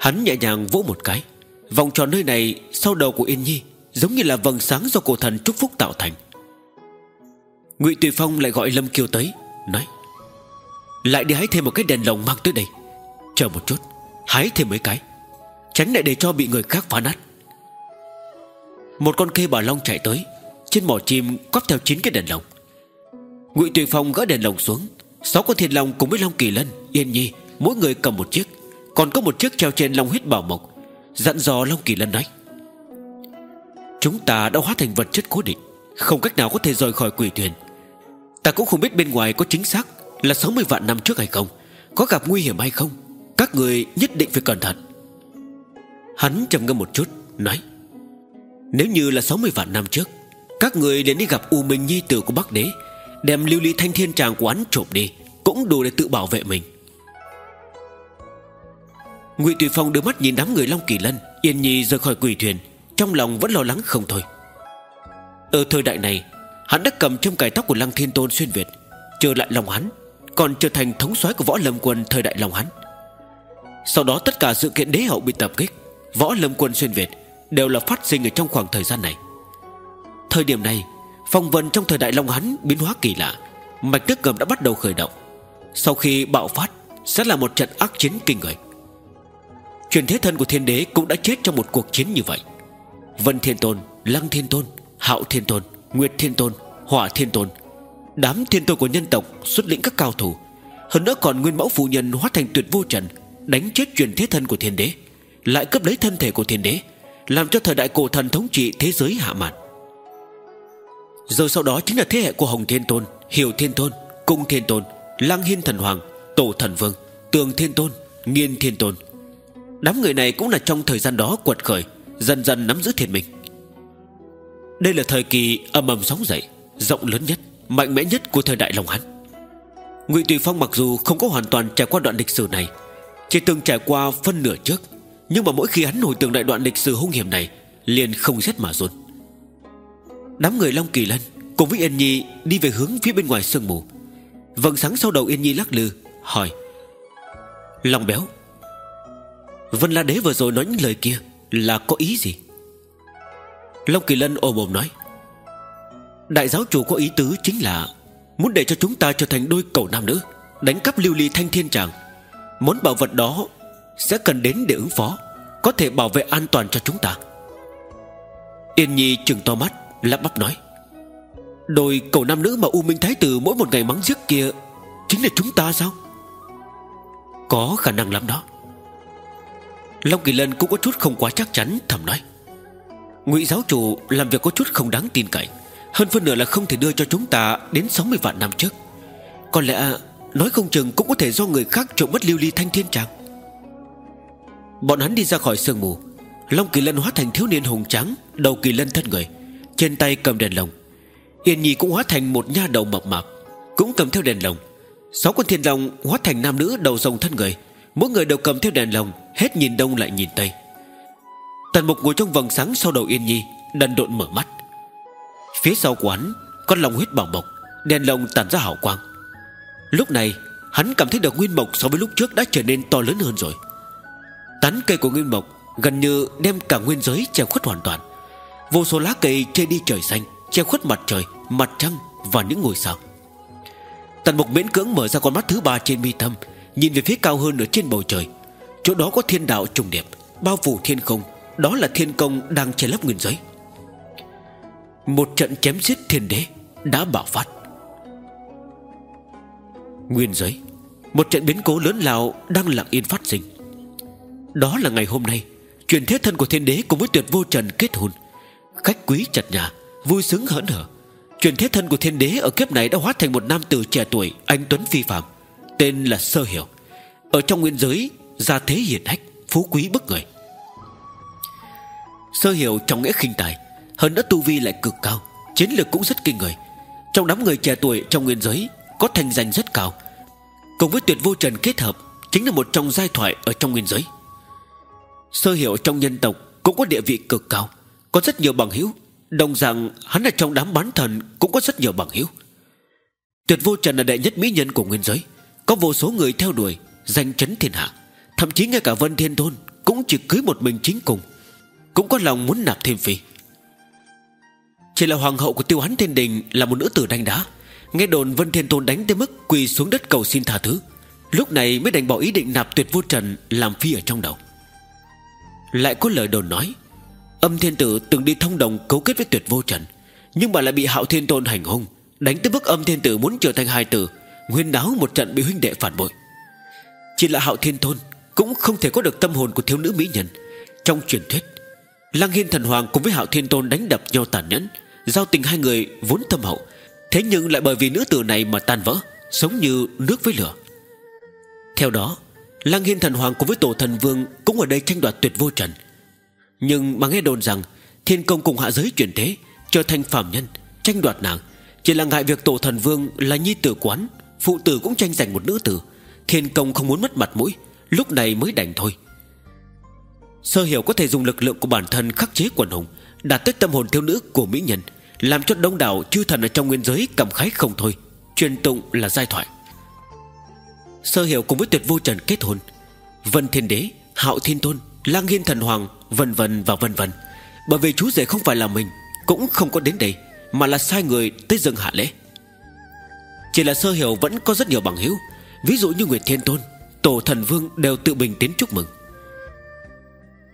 Hắn nhẹ nhàng vỗ một cái. Vòng tròn nơi này sau đầu của Yên Nhi Giống như là vầng sáng do cổ thần trúc phúc tạo thành. Ngụy Tùy Phong lại gọi Lâm Kiều tới, Nói, lại đi hái thêm một cái đèn lồng mang tới đây. Chờ một chút, Hái thêm mấy cái. Tránh lại để cho bị người khác phá nát. Một con kê bà long chạy tới. Trên mỏ chim quắp theo chín cái đèn lồng. Ngụy Tùy Phong gỡ đèn lồng xuống. Sáu con thiên long cùng với long kỳ lân, Yên nhi, mỗi người cầm một chiếc. Còn có một chiếc treo trên long huyết bảo mộc, Dặn dò long kỳ lân nói, Chúng ta đã hóa thành vật chất cố định, Không cách nào có thể rời khỏi quỷ thuyền. Ta cũng không biết bên ngoài có chính xác là 60 vạn năm trước hay không, Có gặp nguy hiểm hay không. Các người nhất định phải cẩn thận. Hắn trầm ngâm một chút, Nói nếu như là 60 vạn năm trước, Các người đến đi gặp U Minh Nhi tử của Bắc Đế, Đem lưu ly thanh thiên tràng của hắn trộm đi, Cũng đủ để tự bảo vệ mình. Ngụy Tùy Phong đưa mắt nhìn đám người Long Kỳ Lân, Yên Nhi rời khỏi quỷ thuyền, Trong lòng vẫn lo lắng không thôi. Ở thời đại này, Hắn đã cầm trong cài tóc của Lăng Thiên Tôn xuyên Việt, Trở lại lòng hắn, còn trở thành thống soái của võ lâm quân thời đại lòng hắn. Sau đó tất cả sự kiện đế hậu bị tập kích, Võ lâm quân xuyên Việt Đều là phát sinh ở trong khoảng thời gian này. Thời điểm này Phong vân trong thời đại Long hán biến hóa kỳ lạ Mạch nước ngầm đã bắt đầu khởi động. Sau khi bạo phát Sẽ là một trận ác chiến kinh người. Truyền thế thân của thiên đế cũng đã chết trong một cuộc chiến như vậy. Vân Thiên Tôn, Lăng Thiên Tôn, Hạo Thiên Tôn, Nguyệt Thiên Tôn, Hỏa Thiên Tôn Đám thiên tôn của nhân tộc xuất lĩnh các cao thủ Hơn nữa còn nguyên mẫu phụ nhân hóa thành tuyệt vô trần Đánh chết truyền thế thân của thiên đế Lại cấp lấy thân thể của thiên đế làm cho thời đại cổ thần thống trị thế giới hạ màn. Rồi sau đó chính là thế hệ của Hồng Thiên Tôn, Hiểu Thiên Tôn, Cung Thiên Tôn Lăng Hiên Thần Hoàng, Tổ Thần Vương, Tường Thiên Tôn, Nghiên Thiên Tôn. Đám người này cũng là trong thời gian đó quật khởi, Dần dần nắm giữ thiên minh. Đây là thời kỳ âm ầm sóng dậy, Rộng lớn nhất, Mạnh mẽ nhất của thời đại Long Hán. Ngụy Tùy Phong mặc dù không có hoàn toàn trải qua đoạn lịch sử này, Chỉ từng trải qua phân nửa trước nhưng mà mỗi khi hắn hồi tưởng đại đoạn lịch sử hung hiểm này, Liền không rét mà run. Đám người Long Kỳ Lân Cùng với Yên Nhi đi về hướng phía bên ngoài sương mù. Vầng sáng sau đầu Yên Nhi lắc lư, Hỏi, Long béo, Vân La Đế vừa rồi nói những lời kia Là có ý gì? Long Kỳ Lân ôm ồm nói, Đại giáo chủ có ý tứ chính là Muốn để cho chúng ta trở thành đôi cầu nam nữ, Đánh cắp lưu ly thanh thiên tràng Món bảo vật đó sẽ cần đến để ứng phó, Có thể bảo vệ an toàn cho chúng ta. Yên Nhi trừng to mắt, Lắp bắp nói. Đôi cầu nam nữ mà U Minh Thái Tử Mỗi một ngày mắng giết kia Chính là chúng ta sao? Có khả năng lắm đó. Long Kỳ Lân cũng có chút không quá chắc chắn, Thầm nói. Ngụy giáo chủ làm việc có chút không đáng tin cậy, Hơn phân nửa là không thể đưa cho chúng ta Đến 60 vạn năm trước. Có lẽ nói không chừng cũng có thể do người khác Trộm mất lưu ly thanh thiên tràng Bọn hắn đi ra khỏi sương mù. Long Kỳ Lân hóa thành thiếu niên hùng trắng Đầu Kỳ Lân thân người, Trên tay cầm đèn lồng. Yên Nhi cũng hóa thành một nha đầu mập mạp, Cũng cầm theo đèn lồng. Sáu con thiên long hóa thành nam nữ đầu rồng thân người, Mỗi người đều cầm theo đèn lồng, Hết nhìn đông lại nhìn tây. Tần mục ngồi trong vầng sáng sau đầu Yên Nhi, Đần độn mở mắt. Phía sau quán Con lòng huyết bảo mộc Đèn lồng tản ra hào quang. Lúc này, hắn cảm thấy được nguyên mộc so với lúc trước Đã trở nên to lớn hơn rồi. Tán cây của nguyên mộc Gần như đem cả nguyên giới che khuất hoàn toàn. Vô số lá cây che đi trời xanh Che khuất mặt trời, mặt trăng Và những ngôi sao. Tần mục miễn cưỡng mở ra con mắt thứ ba trên mi tâm Nhìn về phía cao hơn ở trên bầu trời. Chỗ đó có thiên đạo trùng điệp Bao phủ thiên không. Đó là thiên công đang che lấp nguyên giới. Một trận chém giết thiên đế Đã bạo phát. Nguyên giới Một trận biến cố lớn lao Đang lặng yên phát sinh. Đó là ngày hôm nay Truyền thế thân của thiên đế cùng với tuyệt vô trần kết hôn. Khách quý chặt nhà, Vui sướng hớn hở. Truyền thế thân của thiên đế ở kiếp này đã hóa thành một nam tử trẻ tuổi, Anh Tuấn Phi Phạm, Tên là Sơ Hiểu. Ở trong nguyên giới, Gia thế hiển hách, Phú quý bức người. Sơ Hiểu trong nghĩa khinh tài, Hơn nữa tu vi lại cực cao, Chiến lược cũng rất kinh người. Trong đám người trẻ tuổi trong nguyên giới, Có thành danh rất cao. Cùng với tuyệt vô trần kết hợp, Chính là một trong giai thoại ở trong nguyên giới. Sơ Hiểu trong nhân tộc Cũng có địa vị cực cao, Có rất nhiều bằng hữu Đồng rằng hắn ở trong đám bán thần Cũng có rất nhiều bằng hữu Tuyệt vô trần là đệ nhất mỹ nhân của nguyên giới, Có vô số người theo đuổi Danh chấn thiên hạ. Thậm chí ngay cả Vân Thiên Tôn Cũng chỉ cưới một mình chính cùng, Cũng có lòng muốn nạp thêm phi Chỉ là hoàng hậu của tiêu hắn thiên đình Là một nữ tử đánh đá. Nghe đồn Vân Thiên Tôn đánh tới mức quỳ xuống đất cầu xin tha thứ. Lúc này mới đành bỏ ý định nạp tuyệt vô trần Làm phi ở trong đầu. Lại có lời đồn nói, Âm thiên tử từng đi thông đồng cấu kết với tuyệt vô trần, Nhưng mà lại bị hạo thiên tôn hành hung, Đánh tới mức âm thiên tử muốn trở thành hai tử, Nguyên đáo một trận bị huynh đệ phản bội. Chỉ là hạo thiên tôn Cũng không thể có được tâm hồn của thiếu nữ mỹ nhân. Trong truyền thuyết, Lăng hiên thần hoàng cùng với hạo thiên tôn đánh đập nhau tàn nhẫn, Giao tình hai người vốn thâm hậu, Thế nhưng lại bởi vì nữ tử này mà tan vỡ Sống như nước với lửa. Theo đó Lăng hiên thần hoàng cùng với tổ thần vương Cũng ở đây tranh đoạt tuyệt vô trần. Nhưng mà nghe đồn rằng, Thiên công cùng hạ giới chuyển thế, Trở thành phạm nhân, Tranh đoạt nàng. Chỉ là ngại việc tổ thần vương là nhi tử quán, Phụ tử cũng tranh giành một nữ tử. Thiên công không muốn mất mặt mũi, Lúc này mới đành thôi. Sơ hiểu có thể dùng lực lượng của bản thân khắc chế quần hùng, Đạt tới tâm hồn thiếu nữ của mỹ nhân, Làm cho đông đảo chư thần ở trong nguyên giới cảm khái không thôi. Truyền tụng là giai thoại. Sơ hiểu cùng với tuyệt vô trần kết hôn. Vân thiên đế, Hạo thiên tôn, Lang hiên thần hoàng, Vân vân và vân vân. Bởi vì chú rể không phải là mình, Cũng không có đến đây, Mà là sai người tới dâng hạ lễ. Chỉ là sơ hiểu vẫn có rất nhiều bằng hữu. Ví dụ như Nguyệt Thiên Tôn, Tổ thần vương đều tự mình tiến chúc mừng.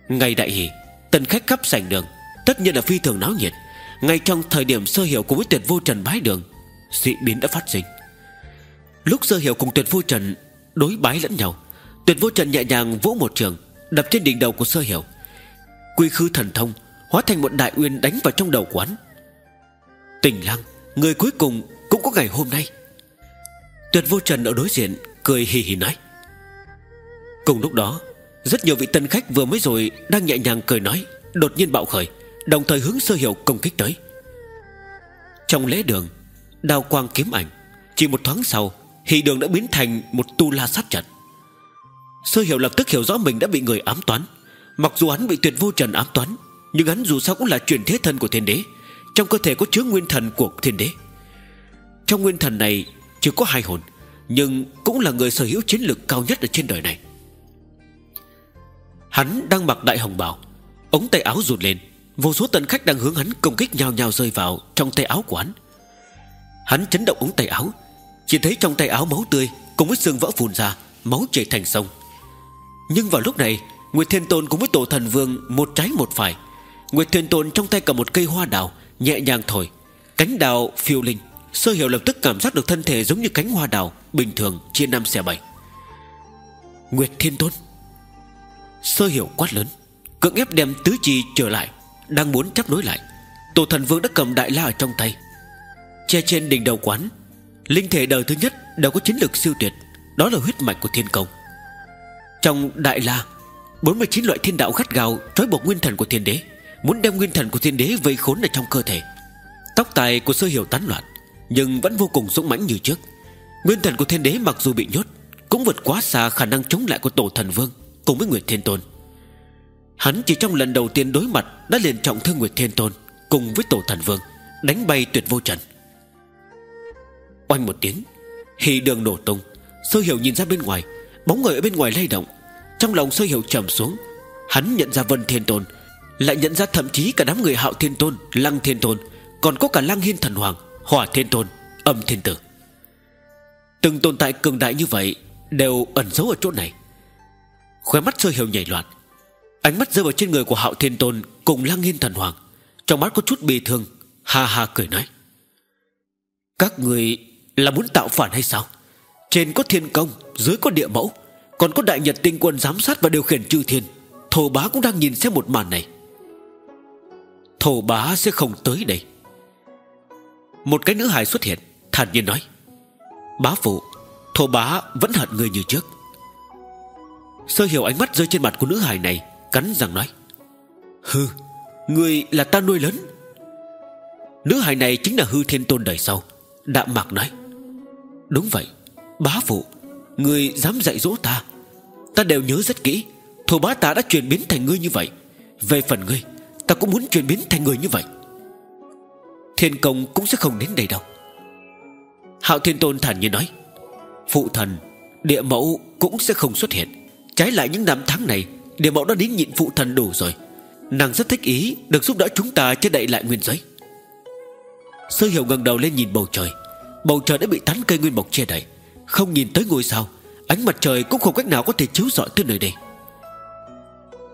Ngày đại hỷ, Tần khách khắp sảnh đường, Tất nhiên là phi thường náo nhiệt. Ngay trong thời điểm sơ hiểu cùng với tuyệt vô trần bái đường, Dị biến đã phát sinh. Lúc sơ hiểu cùng tuyệt vô trần Đối bái lẫn nhau. Tuyệt vô trần nhẹ nhàng vỗ một trường, Đập trên đỉnh đầu của sơ hiểu. Quy khư thần thông Hóa thành một đại uyên đánh vào trong đầu quán. Tình lăng Người cuối cùng cũng có ngày hôm nay. Tuyệt vô trần ở đối diện Cười hì hì nói. Cùng lúc đó, Rất nhiều vị tân khách vừa mới rồi Đang nhẹ nhàng cười nói, Đột nhiên bạo khởi, Đồng thời hướng sơ hiểu công kích tới. Trong lễ đường, Đao quang kiếm ảnh, Chỉ một thoáng sau Hỷ đường đã biến thành một tu la sát trận. Sơ hiểu lập tức hiểu rõ mình đã bị người ám toán. Mặc dù hắn bị tuyệt vô trần ám toán, Nhưng hắn dù sao cũng là truyền thế thân của thiên đế. Trong cơ thể có chứa nguyên thần của thiên đế. Trong nguyên thần này Chỉ có hai hồn, Nhưng cũng là người sở hữu chiến lược cao nhất ở trên đời này. Hắn đang mặc đại hồng bào, Ống tay áo rụt lên. Vô số tận khách đang hướng hắn công kích nhau nhau rơi vào Trong tay áo của hắn. Hắn chấn động ống tay áo chỉ thấy trong tay áo máu tươi, Cùng với xương vỡ phun ra, Máu chảy thành sông. Nhưng vào lúc này, Nguyệt Thiên Tôn cùng với Tổ Thần Vương Một trái một phải. Nguyệt Thiên Tôn trong tay cầm một cây hoa đào, Nhẹ nhàng thổi. Cánh đào phiêu linh, Sơ hiểu lập tức cảm giác được thân thể giống như cánh hoa đào, Bình thường, chia năm xẻ bảy. Nguyệt Thiên Tôn, Sơ hiểu quát lớn, Cưỡng ép đem tứ chi trở lại, Đang muốn chấp nối lại. Tổ thần vương đã cầm đại la ở trong tay. Che trên đỉnh đầu quán Linh thể đời thứ nhất đều có chiến lược siêu tuyệt, Đó là huyết mạch của thiên công. Trong đại la 49 loại thiên đạo gắt gào Trói buộc nguyên thần của thiên đế, Muốn đem nguyên thần của thiên đế vây khốn ở trong cơ thể. Tóc tài của sơ hiểu tán loạn, Nhưng vẫn vô cùng dũng mãnh như trước. Nguyên thần của thiên đế mặc dù bị nhốt, Cũng vượt quá xa khả năng chống lại của tổ thần vương Cùng với Nguyệt Thiên Tôn. Hắn chỉ trong lần đầu tiên đối mặt Đã liền trọng thương Nguyệt Thiên Tôn Cùng với Tổ Thần Vương, Đánh bay tuyệt vô trần. Oanh một tiếng, Hì đường nổ tung. Sơ hiểu nhìn ra bên ngoài, Bóng người ở bên ngoài lay động. Trong lòng sơ hiểu trầm xuống, Hắn nhận ra Vân Thiên Tôn, Lại nhận ra thậm chí cả đám người Hạo Thiên Tôn, Lăng Thiên Tôn, Còn có cả Lăng Hiên Thần Hoàng, Hỏa Thiên Tôn, Âm Thiên Tử. Từng tồn tại cường đại như vậy Đều ẩn giấu ở chỗ này. Khóe mắt sơ hiểu nhảy loạn, Ánh mắt rơi vào trên người của Hạo Thiên Tôn Cùng Lăng Hiên Thần Hoàng, Trong mắt có chút bị thương, Ha ha cười nói. Các người là muốn tạo phản hay sao? Trên có thiên công, Dưới có địa mẫu. Còn có đại nhật tinh quân giám sát và điều khiển chư thiên. Thổ bá cũng đang nhìn xem một màn này. Thổ bá sẽ không tới đây. Một cái nữ hài xuất hiện, Thản nhiên nói. Bá phụ, Thổ bá vẫn hận người như trước. Sơ hiểu ánh mắt rơi trên mặt của nữ hài này, Cắn răng nói. Hư Người là ta nuôi lớn. Nữ hài này chính là hư thiên tôn đời sau, Đạm mạc nói. Đúng vậy, Bá phụ, Người dám dạy dỗ ta. Ta đều nhớ rất kỹ, Thổ bá ta đã chuyển biến thành ngươi như vậy. Về phần ngươi, Ta cũng muốn chuyển biến thành người như vậy. Thiên công cũng sẽ không đến đây đâu. Hạo thiên tôn thản nhiên nói, Phụ thần, Địa mẫu cũng sẽ không xuất hiện. Trái lại những năm tháng này, Địa mẫu đã đến nhịn phụ thần đủ rồi. Nàng rất thích ý được giúp đỡ chúng ta che đậy lại nguyên giới. Sơ hiểu ngẩng đầu lên nhìn bầu trời. Bầu trời đã bị tán cây nguyên mộc che đậy. Không nhìn tới ngôi sao, Ánh mặt trời cũng không cách nào có thể chiếu rọi tới nơi đây.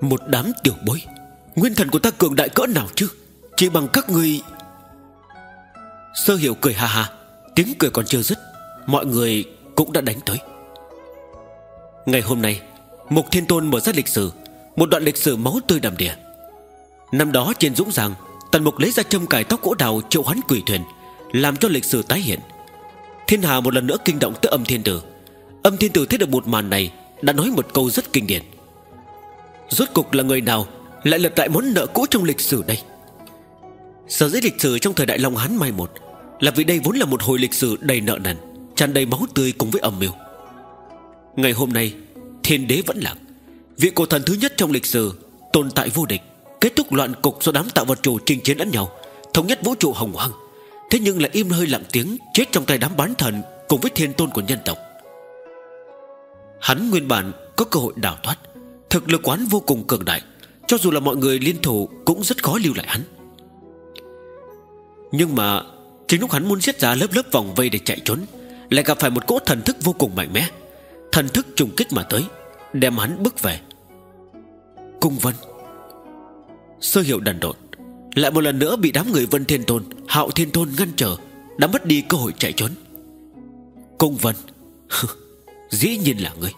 Một đám tiểu bối, Nguyên thần của ta cường đại cỡ nào chứ? Chỉ bằng các người Sơ hiểu cười ha ha, Tiếng cười còn chưa dứt, Mọi người cũng đã đánh tới. Ngày hôm nay Mục Thiên Tôn mở ra lịch sử, Một đoạn lịch sử máu tươi đầm đìa. Năm đó trên dũng giang, Tần Mục lấy ra châm cài tóc gỗ đào triệu hoán quỷ thuyền, Làm cho lịch sử tái hiện. Thiên Hà một lần nữa kinh động tới âm thiên tử. Âm thiên tử thấy được một màn này, Đã nói một câu rất kinh điển. Rốt cục là người nào Lại lật lại món nợ cũ trong lịch sử đây? Sở dĩ lịch sử trong thời đại Long Hán mai một Là vì đây vốn là một hồi lịch sử đầy nợ nần, tràn đầy máu tươi cùng với âm mưu. Ngày hôm nay, Thiên đế vẫn lạc. Vị cổ thần thứ nhất trong lịch sử, Tồn tại vô địch, Kết thúc loạn cục do đám tạo vật chủ trình chiến lẫn nhau, Thống nhất vũ trụ hồng hoang. Thế nhưng lại im hơi lặng tiếng, Chết trong tay đám bán thần Cùng với thiên tôn của nhân tộc. Hắn nguyên bản có cơ hội đào thoát, Thực lực quán vô cùng cường đại, Cho dù là mọi người liên thủ Cũng rất khó lưu lại hắn. Nhưng mà, Chính lúc hắn muốn giết ra lớp lớp vòng vây để chạy trốn, Lại gặp phải một cỗ thần thức vô cùng mạnh mẽ. Thần thức trùng kích mà tới, Đem hắn bước về. Cung Vân. Sơ hiệu đần độn. Lại một lần nữa bị đám người Vân Thiên Tôn Hạo Thiên Tôn ngăn trở Đã mất đi cơ hội chạy trốn. Cung Vân Dĩ nhiên là ngươi.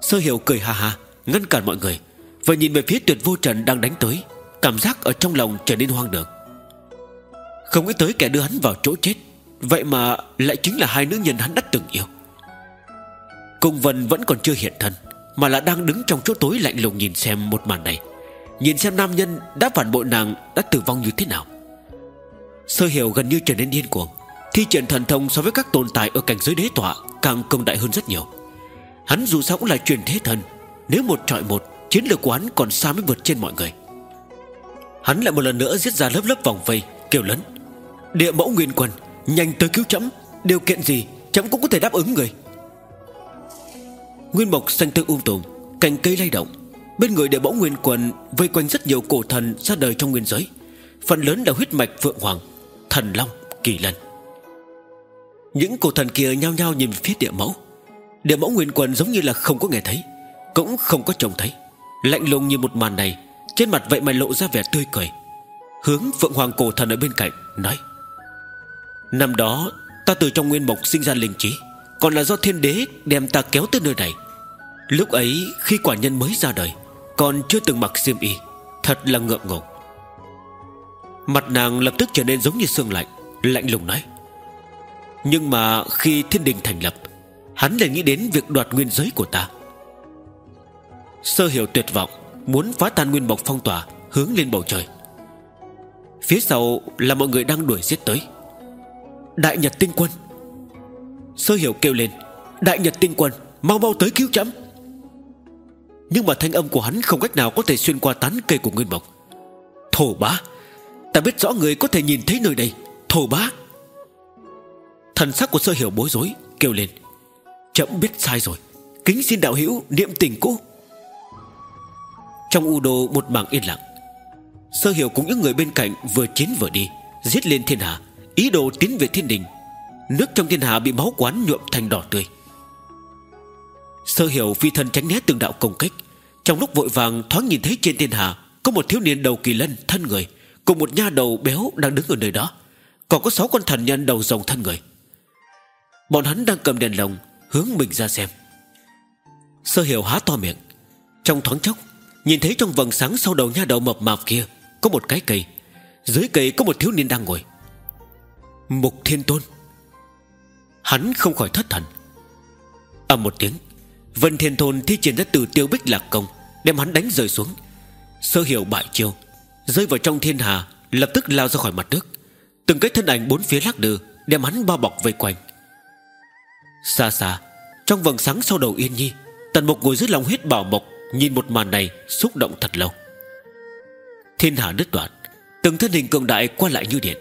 Sơ hiểu cười ha ha, Ngăn cản mọi người Và nhìn về phía tuyệt vô trần đang đánh tới Cảm giác ở trong lòng trở nên hoang đường. Không nghĩ tới kẻ đưa hắn vào chỗ chết Vậy mà lại chính là hai nữ nhân hắn đã từng yêu. Cung Vân vẫn còn chưa hiện thân Mà là đang đứng trong chỗ tối lạnh lùng nhìn xem một màn này. Nhìn xem nam nhân đã phản bội nàng Đã tử vong như thế nào. Sơ hiểu gần như trở nên điên cuồng. Thi triển thần thông so với các tồn tại Ở cảnh giới đế tọa càng công đại hơn rất nhiều. Hắn dù sao cũng là truyền thế thần, Nếu một trọi một, Chiến lược của hắn còn xa mới vượt trên mọi người. Hắn lại một lần nữa giết ra lớp lớp vòng vây, Kêu lớn. Địa mẫu nguyên quân, Nhanh tới cứu chấm. Điều kiện gì, chấm cũng có thể đáp ứng người. Nguyên mộc xanh tươi um tùm, Cành cây lay động. Bên người địa mẫu nguyên quần Vây quanh rất nhiều cổ thần ra đời trong nguyên giới. Phần lớn là huyết mạch Phượng Hoàng Thần Long, Kỳ Lân. Những cổ thần kia nhao nhao nhìn phía địa mẫu. Địa mẫu nguyên quần giống như là không có nghe thấy Cũng không có trông thấy. Lạnh lùng như một màn này Trên mặt vậy mà lộ ra vẻ tươi cười. Hướng Phượng Hoàng cổ thần ở bên cạnh Nói Năm đó ta từ trong nguyên mộc sinh ra linh trí Còn là do thiên đế đem ta kéo tới nơi này. Lúc ấy khi quả nhân mới ra đời còn chưa từng mặc xiêm y, Thật là ngượng ngùng. Mặt nàng lập tức trở nên giống như xương lạnh Lạnh lùng nói. Nhưng mà khi thiên đình thành lập, Hắn lại nghĩ đến việc đoạt nguyên giới của ta. Sơ hiểu tuyệt vọng, Muốn phá tan nguyên bọc phong tỏa, Hướng lên bầu trời. Phía sau là mọi người đang đuổi giết tới. Đại Nhật Tinh Quân. Sơ hiểu kêu lên, Đại Nhật Tinh Quân, Mau mau tới cứu chấm. Nhưng mà thanh âm của hắn không cách nào có thể xuyên qua tán cây của Nguyên Mộc. Thổ bá, Ta biết rõ người có thể nhìn thấy nơi đây. Thổ bá. Thần sắc của sơ hiểu bối rối, Kêu lên. Chậm biết sai rồi. Kính xin đạo hữu niệm tình cũ. Trong u đô một mảng yên lặng, Sơ hiểu cùng những người bên cạnh Vừa chiến vừa đi, Giết lên thiên hạ. Ý đồ tiến về thiên đình. Nước trong thiên hạ bị máu quán nhuộm thành đỏ tươi. Sơ hiểu phi thân tránh né từng đạo công kích. Trong lúc vội vàng, thoáng nhìn thấy trên thiên hạ, Có một thiếu niên đầu kỳ lân, thân người, Cùng một nha đầu béo đang đứng ở nơi đó. Còn có sáu con thần nhân đầu rồng thân người. Bọn hắn đang cầm đèn lồng, Hướng mình ra xem. Sơ hiểu há to miệng. Trong thoáng chốc, Nhìn thấy trong vầng sáng sau đầu nha đầu mập mạp kia, Có một cái cây. Dưới cây có một thiếu niên đang ngồi. Mục Thiên Tôn. Hắn không khỏi thất thần. Ầm một tiếng. Vân Thiên Thôn thi triển ra từ tiêu bích lạc công, Đem hắn đánh rơi xuống. Sơ hiểu bại chiêu, Rơi vào trong thiên hà, Lập tức lao ra khỏi mặt nước. Từng cái thân ảnh bốn phía lắc lư Đem hắn bao bọc vây quanh. Xa xa, Trong vầng sáng sau đầu Yên Nhi, Tần Mục ngồi dưới lòng huyết bảo mộc, Nhìn một màn này xúc động thật lâu. Thiên hà đứt đoạn, Từng thân hình cường đại qua lại như điện.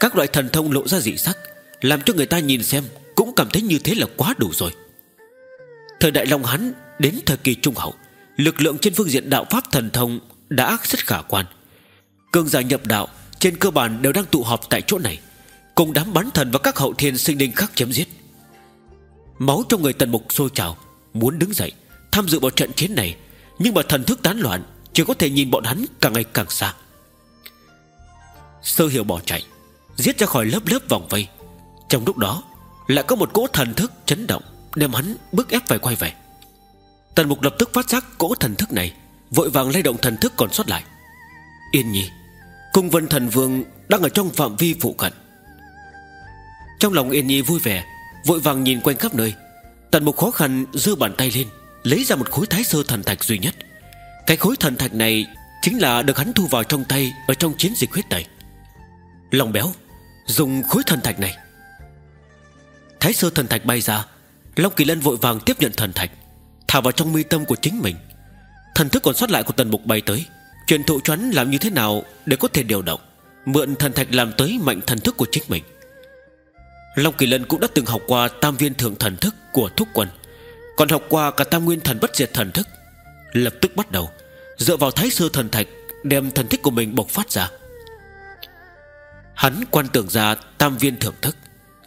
Các loại thần thông lộ ra dị sắc, Làm cho người ta nhìn xem Cũng cảm thấy như thế là quá đủ rồi. Thời đại Long hán đến thời kỳ trung hậu, Lực lượng trên phương diện đạo pháp thần thông Đã rất khả quan. Cường giả nhập đạo Trên cơ bản đều đang tụ họp tại chỗ này, Cùng đám bán thần và các hậu thiên sinh linh khác chém giết. Máu trong người tần mục sôi trào, Muốn đứng dậy, Tham dự vào trận chiến này, Nhưng mà thần thức tán loạn, Chỉ có thể nhìn bọn hắn càng ngày càng xa. Sơ hiểu bỏ chạy, Giết ra khỏi lớp lớp vòng vây. Trong lúc đó, Lại có một cỗ thần thức chấn động. Đem hắn bức ép phải quay về. Tần mục lập tức phát giác cỗ thần thức này, Vội vàng lay động thần thức còn sót lại. Yên nhi, Cung vân thần vương đang ở trong phạm vi phụ cận. Trong lòng Yên nhi vui vẻ, Vội vàng nhìn quanh khắp nơi. Tần mục khó khăn giơ bàn tay lên, Lấy ra một khối thái sơ thần thạch duy nhất. Cái khối thần thạch này Chính là được hắn thu vào trong tay Ở trong chiến dịch huyết tẩy. Lòng béo, Dùng khối thần thạch này. Thái sơ thần thạch bay ra Long Kỳ Lân vội vàng tiếp nhận thần thạch, Thả vào trong mi tâm của chính mình. Thần thức còn sót lại của tần mục bay tới. Truyền thụ choắn làm như thế nào Để có thể điều động, Mượn thần thạch làm tới mạnh thần thức của chính mình. Long Kỳ Lân cũng đã từng học qua Tam viên thượng thần thức của thúc quân, Còn học qua cả tam nguyên thần bất diệt thần thức. Lập tức bắt đầu, Dựa vào thái sơ thần thạch Đem thần thức của mình bộc phát ra. Hắn quan tưởng ra tam viên thượng thức,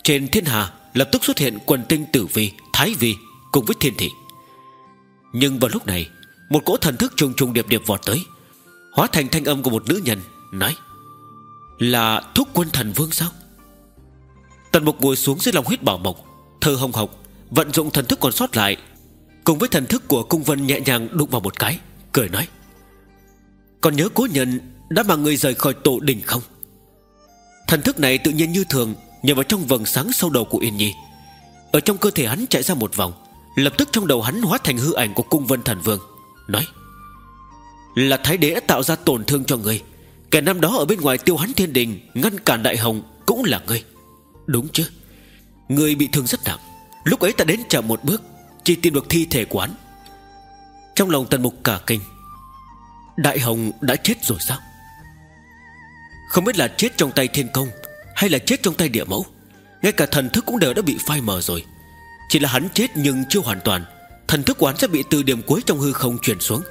Trên thiên hà lập tức xuất hiện quần tinh tử vi, Thái vi cùng với thiên thị. Nhưng vào lúc này, Một cỗ thần thức trùng trùng điệp điệp vọt tới, Hóa thành thanh âm của một nữ nhân, Nói, Là thúc quân thần vương sao? Tần mục ngồi xuống dưới lòng huyết bảo mộc Thơ hồng hộc, Vận dụng thần thức còn sót lại, Cùng với thần thức của cung vân nhẹ nhàng đụng vào một cái, Cười nói, Còn nhớ cố nhân đã mang người rời khỏi tổ đình không? Thần thức này tự nhiên như thường Nhờ vào trong vầng sáng sau đầu của Yên Nhi, Ở trong cơ thể hắn chạy ra một vòng, Lập tức trong đầu hắn hóa thành hư ảnh của cung vân thần vương, Nói, Là thái đế đã tạo ra tổn thương cho người Kẻ năm đó ở bên ngoài tiêu hắn thiên đình Ngăn cản đại hồng cũng là ngươi. Đúng chứ. Người bị thương rất nặng. Lúc ấy ta đến chậm một bước, Chỉ tìm được thi thể của hắn. Trong lòng tần mục cả kinh. Đại hồng đã chết rồi sao? Không biết là chết trong tay thiên công hay là chết trong tay địa mẫu? Ngay cả thần thức cũng đều đã bị phai mờ rồi. Chỉ là hắn chết nhưng chưa hoàn toàn. Thần thức của hắn sẽ bị từ điểm cuối trong hư không chuyển xuống.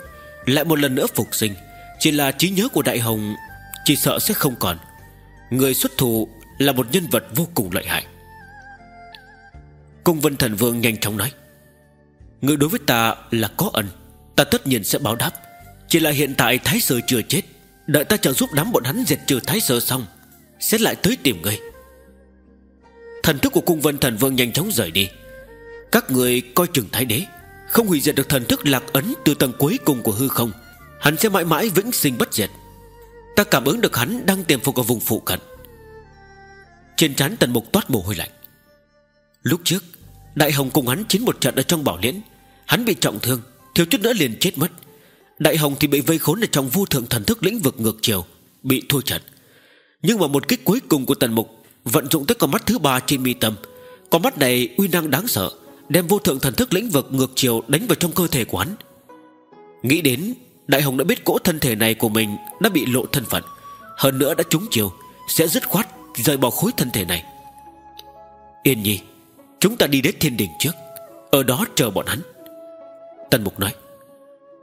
Lại một lần nữa phục sinh. Chỉ là trí nhớ của Đại Hồng Chỉ sợ sẽ không còn. Người xuất thủ là một nhân vật vô cùng lợi hại. Cung Vân Thần Vương nhanh chóng nói, Người đối với ta là có ân. Ta tất nhiên sẽ báo đáp. Chỉ là hiện tại Thái Sơ chưa chết. Đợi ta trợ giúp đám bọn hắn diệt trừ Thái Sơ xong sẽ lại tới tìm ngươi. Thần thức của Cung Vân Thần Vương nhanh chóng rời đi. Các người coi chừng Thái Đế. Không hủy diệt được thần thức lạc ấn Từ tầng cuối cùng của hư không, Hắn sẽ mãi mãi vĩnh sinh bất diệt. Ta cảm ứng được hắn đang tiềm phục ở vùng phụ cận. Trên trán tần mục toát mồ hôi lạnh. Lúc trước, Đại Hồng cùng hắn chiến một trận ở trong bảo liễn. Hắn bị trọng thương, Thiếu chút nữa liền chết mất. Đại Hồng thì bị vây khốn ở trong vô thượng thần thức lĩnh vực ngược chiều, Bị thua trận. Nhưng mà một kích cuối cùng của tần mục, Vận dụng tới con mắt thứ ba trên mi tâm. Con mắt này uy năng đáng sợ, Đem vô thượng thần thức lĩnh vực ngược chiều Đánh vào trong cơ thể của hắn. Nghĩ đến, Đại Hồng đã biết cỗ thân thể này của mình Đã bị lộ thân phận, Hơn nữa đã trúng chiều, Sẽ dứt khoát rời bỏ khối thân thể này. Yên nhi, Chúng ta đi đến thiên đình trước, Ở đó chờ bọn hắn. Tần Mục nói,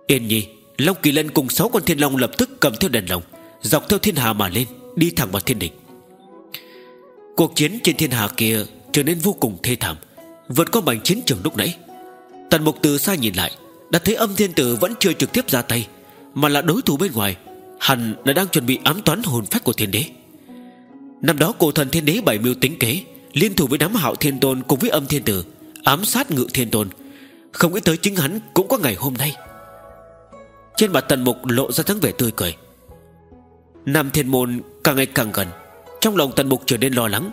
Yên nhi, Long Kỳ Lân cùng sáu con thiên long lập tức cầm theo đèn lồng, Dọc theo thiên hà mà lên. Đi thẳng vào thiên đình Cuộc chiến trên thiên hà kia Trở nên vô cùng thê thảm, Vượt qua mảnh chiến trường lúc nãy. Tần Mục từ xa nhìn lại, Đã thấy âm thiên tử vẫn chưa trực tiếp ra tay, Mà là đối thủ bên ngoài, Hẳn là đang chuẩn bị ám toán hồn phách của thiên đế. Năm đó cổ thần thiên đế bảy mưu tính kế, Liên thủ với đám hạo thiên tôn cùng với âm thiên tử, Ám sát ngự thiên tôn. Không nghĩ tới chính hắn cũng có ngày hôm nay. Trên mặt tần mục lộ ra dáng vẻ tươi cười. Nam thiên môn càng ngày càng gần. Trong lòng tần mục trở nên lo lắng.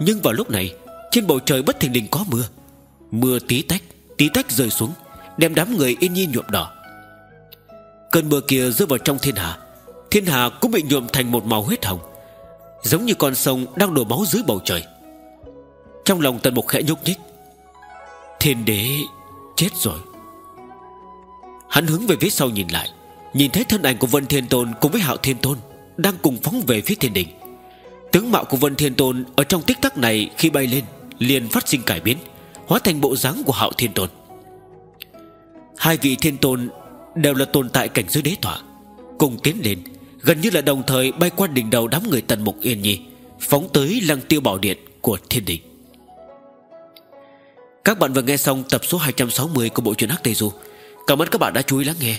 Nhưng vào lúc này, Trên bầu trời bất thình lình có mưa. Mưa tí tách tí tách rơi xuống, Đem đám người yên nhi nhuộm đỏ. Cơn mưa kia rơi vào trong thiên hà Thiên hà cũng bị nhuộm thành một màu huyết hồng, Giống như con sông đang đổ máu dưới bầu trời. Trong lòng tần mục khẽ nhúc nhích. Thiên đế chết rồi. Hắn hướng về phía sau nhìn lại, Nhìn thấy thân ảnh của Vân Thiên Tôn Cùng với Hạo Thiên Tôn. Đang cùng phóng về phía thiên đình. Tướng mạo của Vân Thiên Tôn Ở trong tích tắc này khi bay lên Liền phát sinh cải biến, Hóa thành bộ dáng của Hạo Thiên Tôn. Hai vị Thiên Tôn Đều là tồn tại cảnh giới đế tỏa Cùng tiến lên, Gần như là đồng thời bay qua đỉnh đầu đám người tần mục yên nhi, Phóng tới lăng tiêu bảo điện của thiên đình. Các bạn vừa nghe xong tập số 260 của bộ truyện Hắc Tây Du. Cảm ơn các bạn đã chú ý lắng nghe.